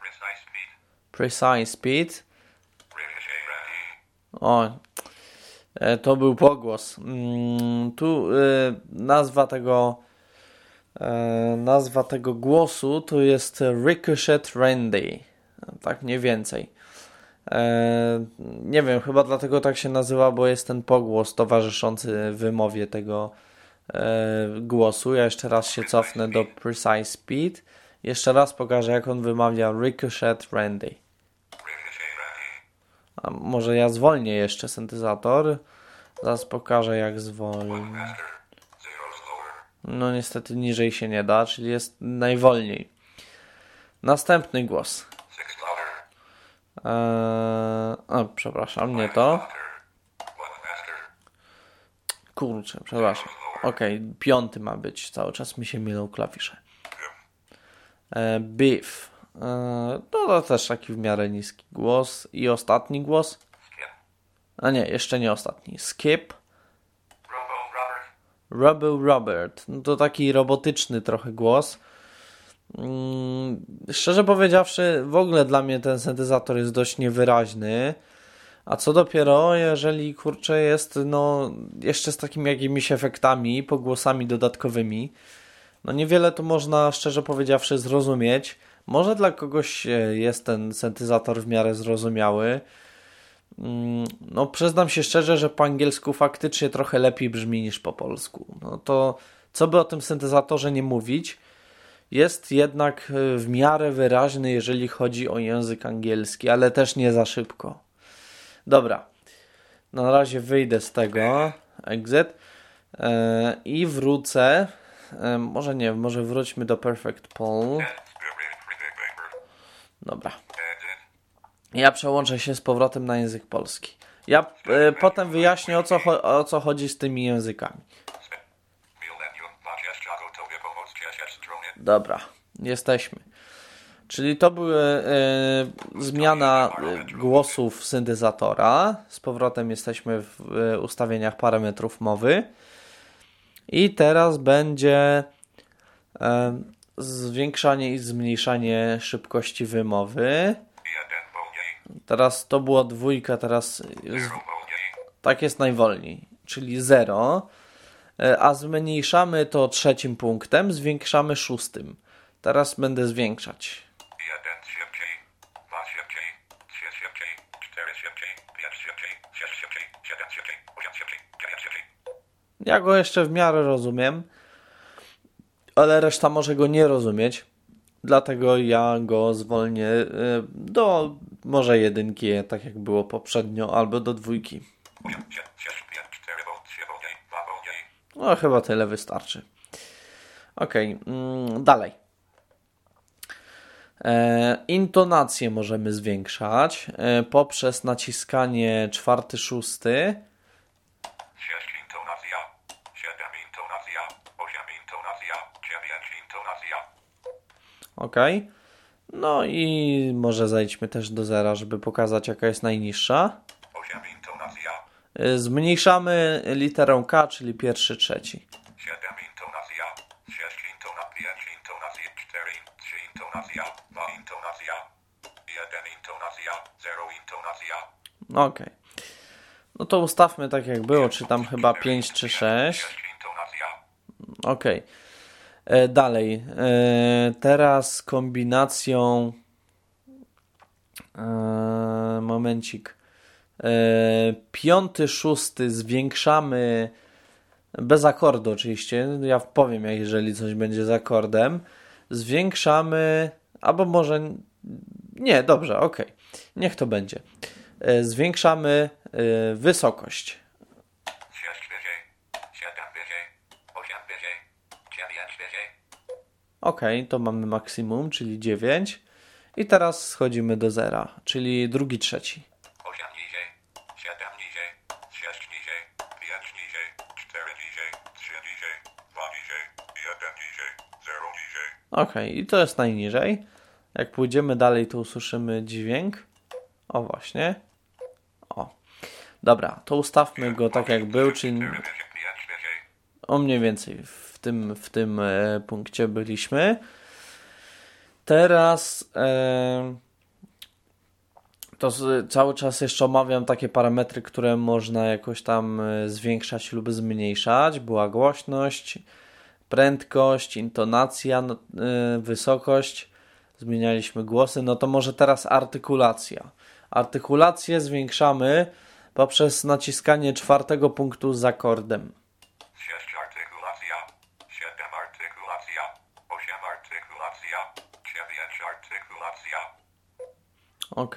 Precise Speed. Precise Speed. O, e, to był pogłos. Mm, tu e, nazwa tego e, nazwa tego głosu to jest Ricochet Randy. Tak mniej więcej. Nie wiem, chyba dlatego tak się nazywa, bo jest ten pogłos towarzyszący wymowie tego głosu. Ja jeszcze raz się cofnę do Precise Speed. Jeszcze raz pokażę, jak on wymawia Ricochet Randy. A może ja zwolnię jeszcze syntezator. Zaraz pokażę jak zwolnię. No niestety niżej się nie da, czyli jest najwolniej. Następny głos. Eee, przepraszam, nie to. Kurczę, przepraszam. Ok, piąty ma być. Cały czas mi się mylą klawisze. Eee, beef. E, no to też taki w miarę niski głos. I ostatni głos. A nie, jeszcze nie ostatni. Skip. Robo Robert. No to taki robotyczny trochę głos. Mm, szczerze powiedziawszy, w ogóle dla mnie ten syntezator jest dość niewyraźny. A co dopiero, jeżeli kurczę jest no jeszcze z takimi jakimiś efektami, pogłosami dodatkowymi, no niewiele tu można szczerze powiedziawszy zrozumieć. Może dla kogoś e, jest ten syntezator w miarę zrozumiały. Mm, no przyznam się szczerze, że po angielsku faktycznie trochę lepiej brzmi niż po polsku. No to co by o tym syntezatorze nie mówić, jest jednak e, w miarę wyraźny, jeżeli chodzi o język angielski, ale też nie za szybko. Dobra, na razie wyjdę z tego, exit, yy, i wrócę, może nie, może wróćmy do Perfect Poll. Dobra. Ja przełączę się z powrotem na język polski. Ja yy, potem wyjaśnię o co, o co chodzi z tymi językami. Dobra, jesteśmy. Czyli to była e, zmiana głosów syntezatora. Z powrotem jesteśmy w e, ustawieniach parametrów mowy. I teraz będzie zwiększanie i zmniejszanie szybkości wymowy. Teraz to było dwójka, teraz tak jest najwolniej, czyli 0. E, a zmniejszamy to trzecim punktem, zwiększamy szóstym. Teraz będę zwiększać. Ja go jeszcze w miarę rozumiem, ale reszta może go nie rozumieć. Dlatego ja go zwolnię y, do może jedynki, tak jak było poprzednio, albo do dwójki. No chyba tyle wystarczy. Ok, mm, dalej. E, intonację możemy zwiększać e, poprzez naciskanie czwarty, szósty Ok. No i może zejdźmy też do zera, żeby pokazać jaka jest najniższa. Y, zmniejszamy literę K, czyli pierwszy, trzeci. Ok. No to ustawmy tak jak było, czy tam chyba 5 czy 6. Ok. E, dalej. E, teraz kombinacją. E, momencik. Piąty, szósty zwiększamy bez akordu oczywiście. Ja powiem, jeżeli coś będzie z akordem. Zwiększamy, albo może nie, dobrze, ok. Niech to będzie. Zwiększamy wysokość. Ok, to mamy maksimum, czyli 9. I teraz schodzimy do zera, czyli drugi, trzeci. 8 niżej, 7 niżej, 6 niżej, 5 niżej, 4 niżej, 3 niżej, 2 niżej, 1 niżej, 0 niżej. Ok, i to jest najniżej. Jak pójdziemy dalej, to usłyszymy dźwięk. O, właśnie. O. Dobra, to ustawmy go tak jak był, czyli o mniej więcej tym, w tym e, punkcie byliśmy. Teraz e, to cały czas jeszcze omawiam takie parametry, które można jakoś tam e, zwiększać lub zmniejszać. Była głośność, prędkość, intonacja, no, wysokość. Zmienialiśmy głosy. No to może teraz artykulacja. Artykulację zwiększamy poprzez naciskanie czwartego punktu z akordem. OK.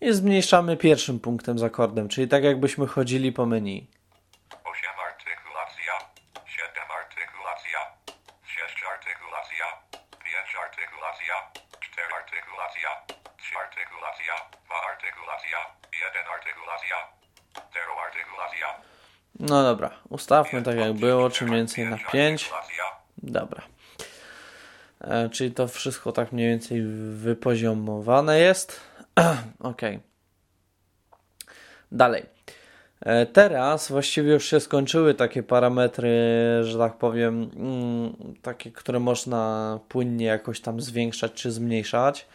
I zmniejszamy pierwszym punktem z akordem, czyli tak jakbyśmy chodzili po menu. 8 artykulacja, 7 artykulacja, 6 artykulacja, 5 artykulacja, 4 artykulacja, 3 artykulacja, 2 artykulacja, 1 artykulacja, 0 artykulacja. No dobra, ustawmy tak jak było, czym więcej na 5. Dobra. E, czyli to wszystko tak mniej więcej wypoziomowane jest. ok. Dalej. E, teraz właściwie już się skończyły takie parametry, że tak powiem, mm, takie, które można płynnie jakoś tam zwiększać czy zmniejszać.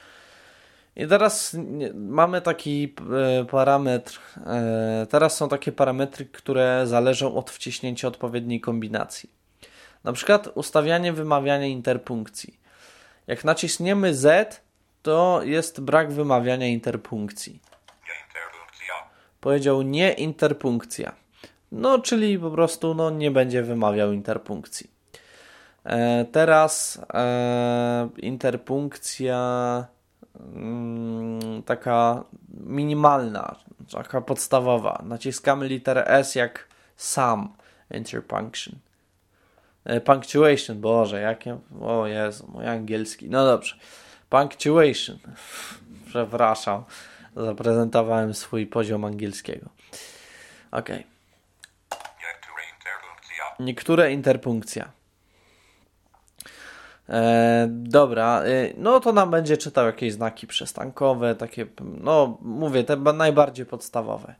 I teraz mamy taki e, parametr. Teraz są takie parametry, które zależą od wciśnięcia odpowiedniej kombinacji. Na przykład ustawianie wymawiania interpunkcji. Jak naciśniemy Z, to jest brak wymawiania interpunkcji. Powiedział nie interpunkcja. No, czyli po prostu no, nie będzie wymawiał interpunkcji. E, teraz e, interpunkcja mm, taka minimalna, taka podstawowa. Naciskamy literę S jak sam interpunction. E, punctuation, Boże, jakie. O Jezu, mój angielski. No dobrze. Punctuation. Przepraszam. Zaprezentowałem swój poziom angielskiego. Ok. Niektóre interpunkcja. E, dobra, e, no to nam będzie czytał jakieś znaki przystankowe, takie, no mówię, te najbardziej podstawowe.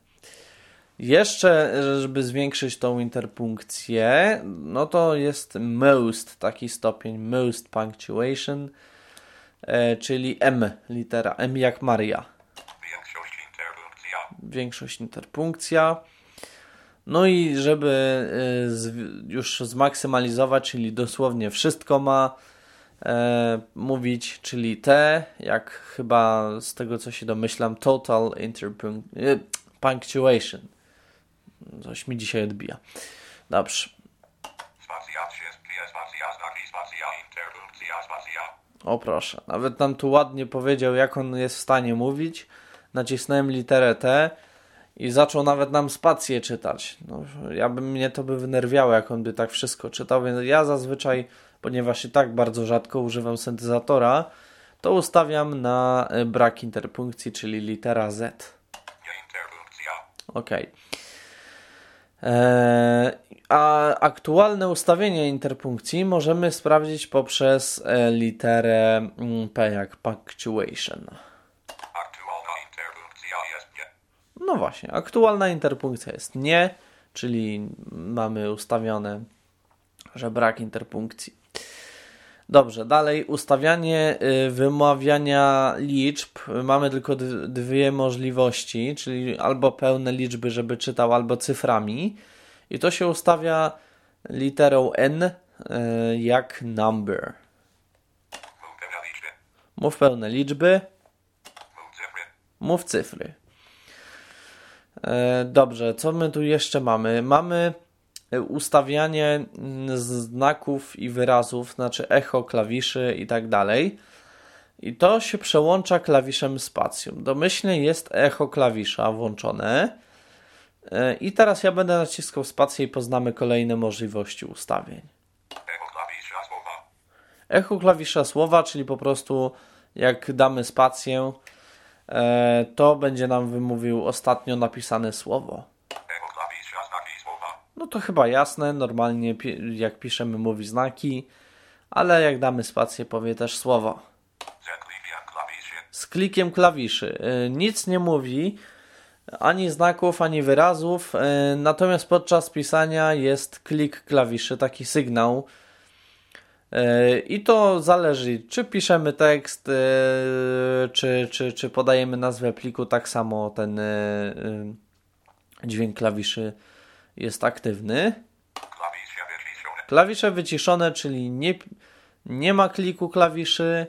Jeszcze, żeby zwiększyć tą interpunkcję, no to jest most, taki stopień, most punctuation, e, czyli M, litera M jak Maria. Większość interpunkcja. Większość interpunkcja. No i żeby e, już zmaksymalizować, czyli dosłownie wszystko ma e, mówić, czyli T, jak chyba z tego co się domyślam, total interpunctuation. Coś mi dzisiaj odbija. Dobrze. O proszę, nawet nam tu ładnie powiedział, jak on jest w stanie mówić. Nacisnąłem literę T i zaczął nawet nam spację czytać. No, ja bym mnie to by wynerwiało, jak on by tak wszystko czytał, więc ja zazwyczaj, ponieważ i tak bardzo rzadko używam syntezatora, to ustawiam na e, brak interpunkcji, czyli litera Z. Nie interpunkcja. Eee, a aktualne ustawienie interpunkcji możemy sprawdzić poprzez e, literę mm, P jak punctuation. Aktualna interpunkcja jest nie. No właśnie, aktualna interpunkcja jest nie, czyli mamy ustawione, że brak interpunkcji. Dobrze, dalej ustawianie y, wymawiania liczb. Mamy tylko dwie możliwości, czyli albo pełne liczby, żeby czytał, albo cyframi. I to się ustawia literą N y, jak number. Mów pewne liczby. Mów pełne liczby, Mów cyfry. mów cyfry. E, Dobrze, co my tu jeszcze mamy? Mamy ustawianie mm, znaków i wyrazów, znaczy echo klawiszy i tak dalej. I to się przełącza klawiszem spacjum. Domyślnie jest echo klawisza włączone. E, I teraz ja będę naciskał spację i poznamy kolejne możliwości ustawień. Echo klawisza słowa. Echo klawisza słowa, czyli po prostu jak damy spację, e, to będzie nam wymówił ostatnio napisane słowo. Echo klawisza znaki słowa. No to chyba jasne, normalnie jak piszemy mówi znaki, ale jak damy spację powie też słowo. Z klikiem klawiszy. Y, Nic nie mówi, ani znaków, ani wyrazów, y, natomiast podczas pisania jest klik klawiszy, taki sygnał. Y, I to zależy, czy piszemy tekst, czy, czy, czy podajemy nazwę pliku, tak samo ten dźwięk klawiszy jest aktywny. Klawisze wyciszone. Czyli nie, nie ma kliku klawiszy,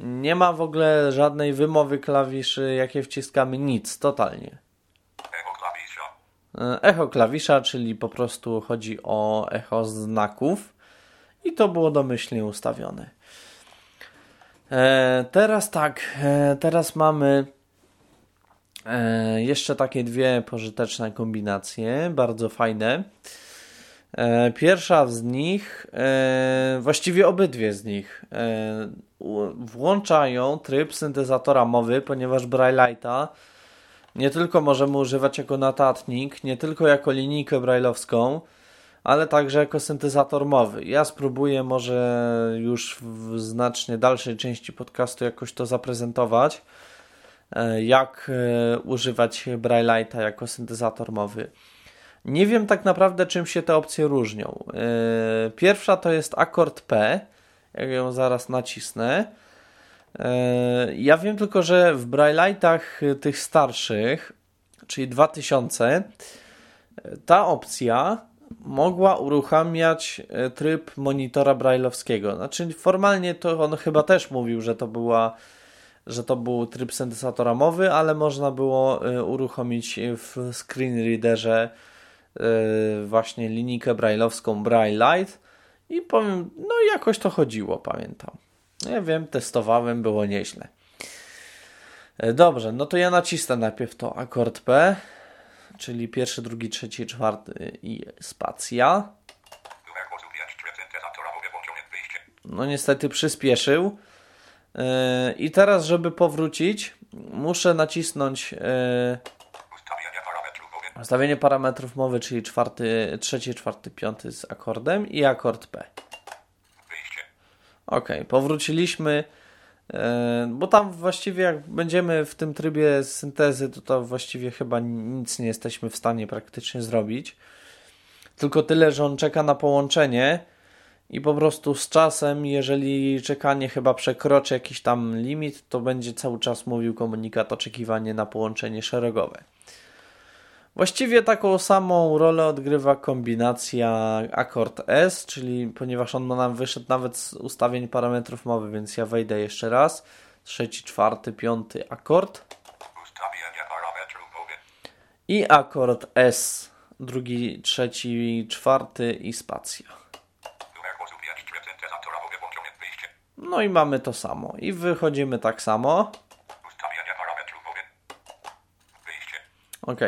nie ma w ogóle żadnej wymowy klawiszy, jakie wciskamy, nic, totalnie. Echo klawisza. E, Echo klawisza, czyli po prostu chodzi o echo znaków i to było domyślnie ustawione. E, teraz tak, e, teraz mamy e, jeszcze takie dwie pożyteczne kombinacje, bardzo fajne. E, Pierwsza z nich, e, właściwie obydwie z nich, włączają tryb syntezatora mowy, ponieważ Braille'a nie tylko możemy używać jako notatnik, nie tylko jako linijkę brailleowską, ale także jako syntezator mowy. Ja spróbuję może już w znacznie dalszej części podcastu jakoś to zaprezentować, jak e, używać Braille'a jako syntezator mowy. Nie wiem tak naprawdę, czym się te opcje różnią. Yy, Pierwsza to jest akord P, jak ją zaraz nacisnę. E, ja wiem tylko, że w Braille'ach tych starszych, czyli 2000, ta opcja mogła uruchamiać e, tryb monitora brailleowskiego. Znaczy formalnie to on chyba też mówił, że to była że to był tryb syntezatora mowy, ale można było e, uruchomić w screen readerze właśnie linijkę brailleowską Braille Lite i powiem, no jakoś to chodziło, pamiętam. Nie wiem, testowałem, było nieźle. E, dobrze, no to ja nacisnę najpierw to akord P, czyli pierwszy, drugi, trzeci, czwarty i spacja. No niestety przyspieszył. I teraz, żeby powrócić, muszę nacisnąć e, ustawienie parametrów mowy, czyli czwarty, trzeci, czwarty, piąty z akordem i akord P. Ok, powróciliśmy, e, bo tam właściwie jak będziemy w tym trybie syntezy, to, to właściwie chyba nic nie jesteśmy w stanie praktycznie zrobić. Tylko tyle, że on czeka na połączenie i po prostu z czasem, jeżeli czekanie chyba przekroczy jakiś tam limit, to będzie cały czas mówił komunikat oczekiwanie na połączenie szeregowe. Właściwie taką samą rolę odgrywa kombinacja akord S, czyli ponieważ on nam wyszedł nawet z ustawień parametrów mowy, więc ja wejdę jeszcze raz. Trzeci, czwarty, piąty akord. I akord S. Drugi, trzeci, czwarty i spacja. No i mamy to samo. I wychodzimy tak samo. Ok.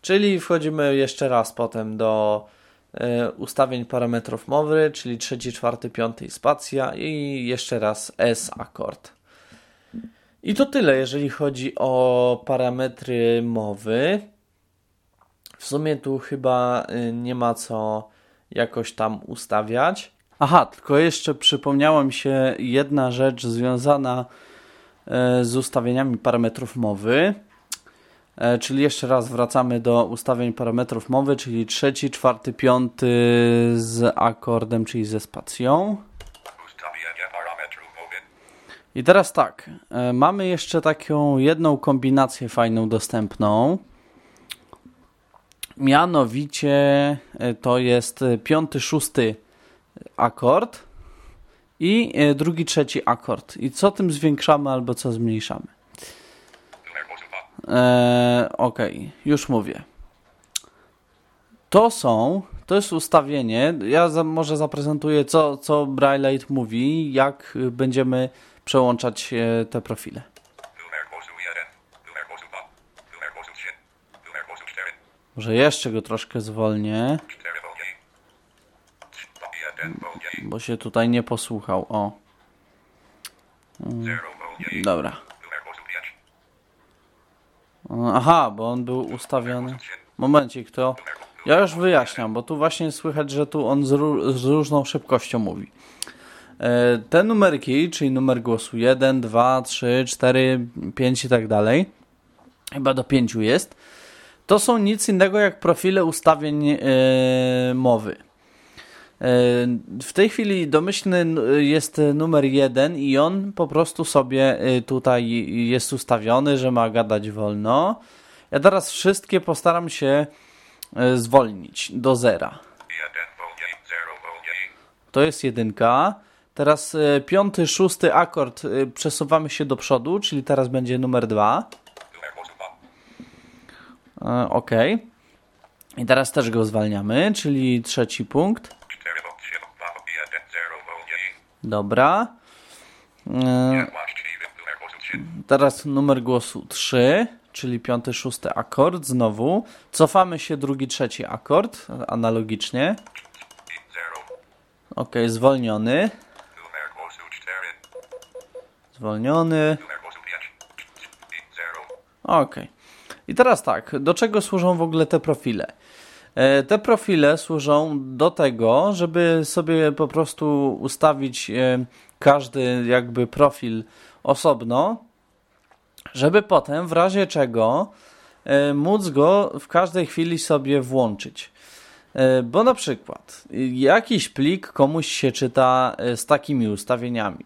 Czyli wchodzimy jeszcze raz potem do e, ustawień parametrów mowy, czyli trzeci, czwarty, piąty i spacja i jeszcze raz S akord. I to tyle, jeżeli chodzi o parametry mowy. W sumie tu chyba e, nie ma co jakoś tam ustawiać. Aha, tylko jeszcze przypomniała mi się jedna rzecz związana e, z ustawieniami parametrów mowy. E, czyli jeszcze raz wracamy do ustawień parametrów mowy, czyli trzeci, czwarty, piąty z akordem, czyli ze spacją. I teraz tak, e, mamy jeszcze taką jedną kombinację fajną dostępną. Mianowicie to jest piąty, szósty akord i drugi, trzeci akord. I co tym zwiększamy albo co zmniejszamy? Eee, ok, już mówię. To są, to jest ustawienie. Ja za, może zaprezentuję, co, co Braillite mówi, jak będziemy przełączać e, te profile. Może jeszcze go troszkę zwolnię. Bo się tutaj nie posłuchał. O. Mm, dobra. Aha, bo on był ustawiony. Momencik, to ja już wyjaśniam, bo tu właśnie słychać, że tu on z, z różną szybkością mówi. E, te numerki, czyli numer głosu 1, 2, 3, 4, 5 i tak dalej, chyba do 5 jest, to są nic innego jak profile ustawień yy, mowy. W tej chwili domyślny jest numer jeden i on po prostu sobie y, tutaj jest ustawiony, że ma gadać wolno. Ja teraz wszystkie postaram się y, zwolnić do zera. To jest jedynka. Teraz piąty, szósty akord przesuwamy się do przodu, czyli teraz będzie numer dwa. Ok. I teraz też go zwalniamy, czyli trzeci punkt. Dobra. E, teraz numer głosu 3, czyli piąty, szósty akord znowu. Cofamy się drugi, trzeci akord analogicznie. Ok, zwolniony. Zwolniony. Ok. I teraz tak, do czego służą w ogóle te profile? E, te profile służą do tego, żeby sobie po prostu ustawić e, każdy jakby profil osobno, żeby potem w razie czego e, móc go w każdej chwili sobie włączyć. Bo na przykład jakiś plik komuś się czyta z takimi ustawieniami.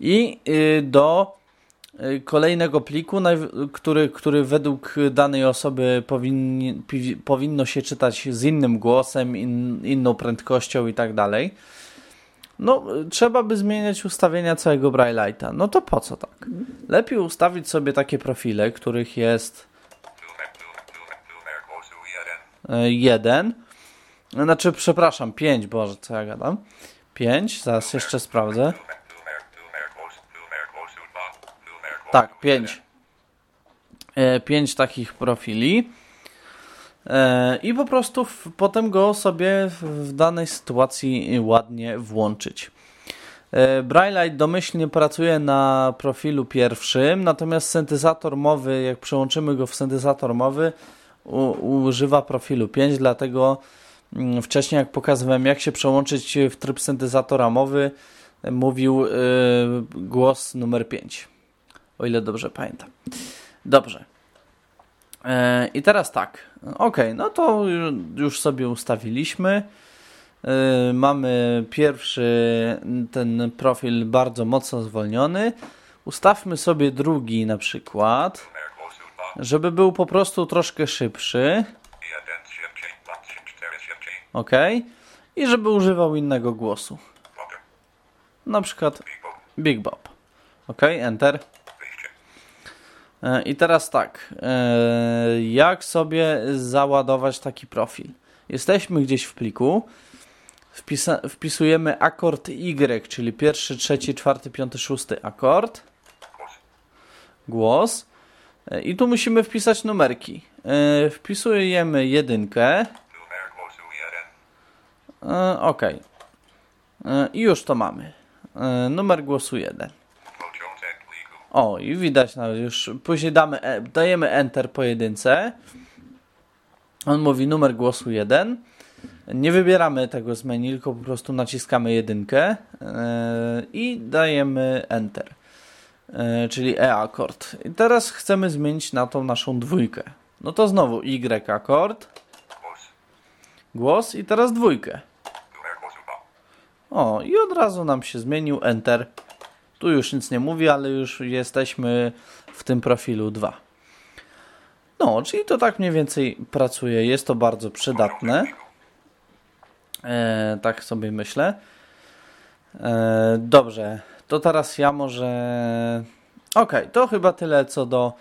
i do kolejnego pliku, który, który według danej osoby powinno się czytać z innym głosem, in, inną prędkością i tak dalej. No, trzeba by zmieniać ustawienia całego Braille'a. No to po co tak? Lepiej ustawić sobie takie profile, których jest jeden. Znaczy, przepraszam, pięć, Boże, co ja gadam? Pięć, zaraz jeszcze sprawdzę. Tak, pięć. E, pięć takich profili. E, I po prostu w, potem go sobie w danej sytuacji ładnie włączyć. E, Braillite domyślnie pracuje na profilu pierwszym, natomiast syntezator mowy, jak przełączymy go w syntezator mowy, u, używa profilu 5, dlatego mm, wcześniej jak pokazywałem jak się przełączyć w tryb syntezatora mowy, mówił y, głos numer 5 o ile dobrze pamiętam. Dobrze. E, I teraz tak. Ok, no to już sobie ustawiliśmy. E, mamy pierwszy ten profil bardzo mocno zwolniony. Ustawmy sobie drugi na przykład, żeby był po prostu troszkę szybszy. Ok. I żeby używał innego głosu. Na przykład Big Bob. Ok, Enter. E, I teraz tak, e, jak sobie załadować taki profil? Jesteśmy gdzieś w pliku, wpisujemy akord Y, czyli pierwszy, trzeci, czwarty, piąty, szósty akord, głos e, i tu musimy wpisać numerki. Wpisujemy jedynkę. Ok. I już to mamy. Numer głosu 1. O, i widać nawet już. Później damy, e, dajemy Enter po jedynce. On mówi numer głosu 1. Nie wybieramy tego z menu, tylko po prostu naciskamy jedynkę yy, i dajemy Enter. Yy, czyli E-akord. I teraz chcemy zmienić na tą naszą dwójkę. No to znowu Y-akord. Głos i teraz dwójkę. O, i od razu nam się zmienił Enter. Tu już nic nie mówi, ale już jesteśmy w tym profilu 2. No, czyli to tak mniej więcej pracuje. Jest to bardzo przydatne. E, tak sobie myślę. E, dobrze, to teraz ja może. Ok, to chyba tyle co do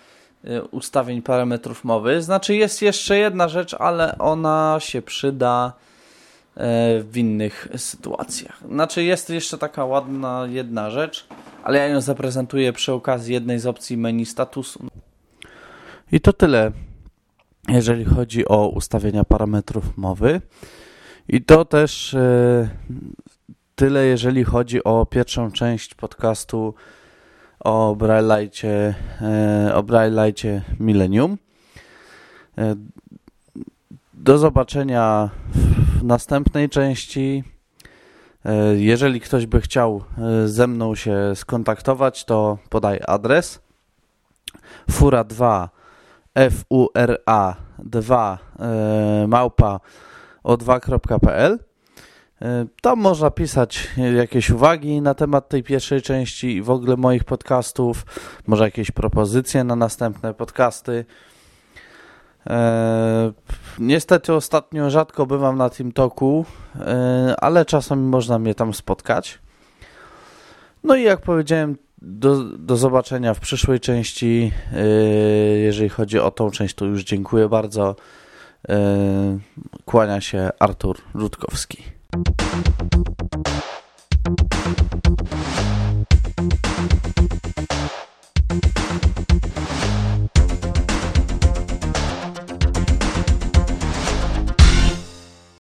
e, ustawień parametrów mowy. Znaczy, jest jeszcze jedna rzecz, ale ona się przyda w innych sytuacjach. Znaczy jest jeszcze taka ładna jedna rzecz, ale ja ją zaprezentuję przy okazji jednej z opcji menu statusu. I to tyle, jeżeli chodzi o ustawienia parametrów mowy. I to też e, tyle, jeżeli chodzi o pierwszą część podcastu o Braille'cie, e, o Braille'cie Millennium. Do zobaczenia w następnej części. E, jeżeli ktoś by chciał e, ze mną się skontaktować, to podaj adres fura2 fura 2 e, małpa o2.pl tam można pisać jakieś uwagi na temat tej pierwszej części i w ogóle moich podcastów, może jakieś propozycje na następne podcasty. E, niestety ostatnio rzadko bywam na tym toku, e, ale czasami można mnie tam spotkać. No i jak powiedziałem, do, do zobaczenia w przyszłej części. E, jeżeli chodzi o tą część, to już dziękuję bardzo. Kłania się Artur Rutkowski.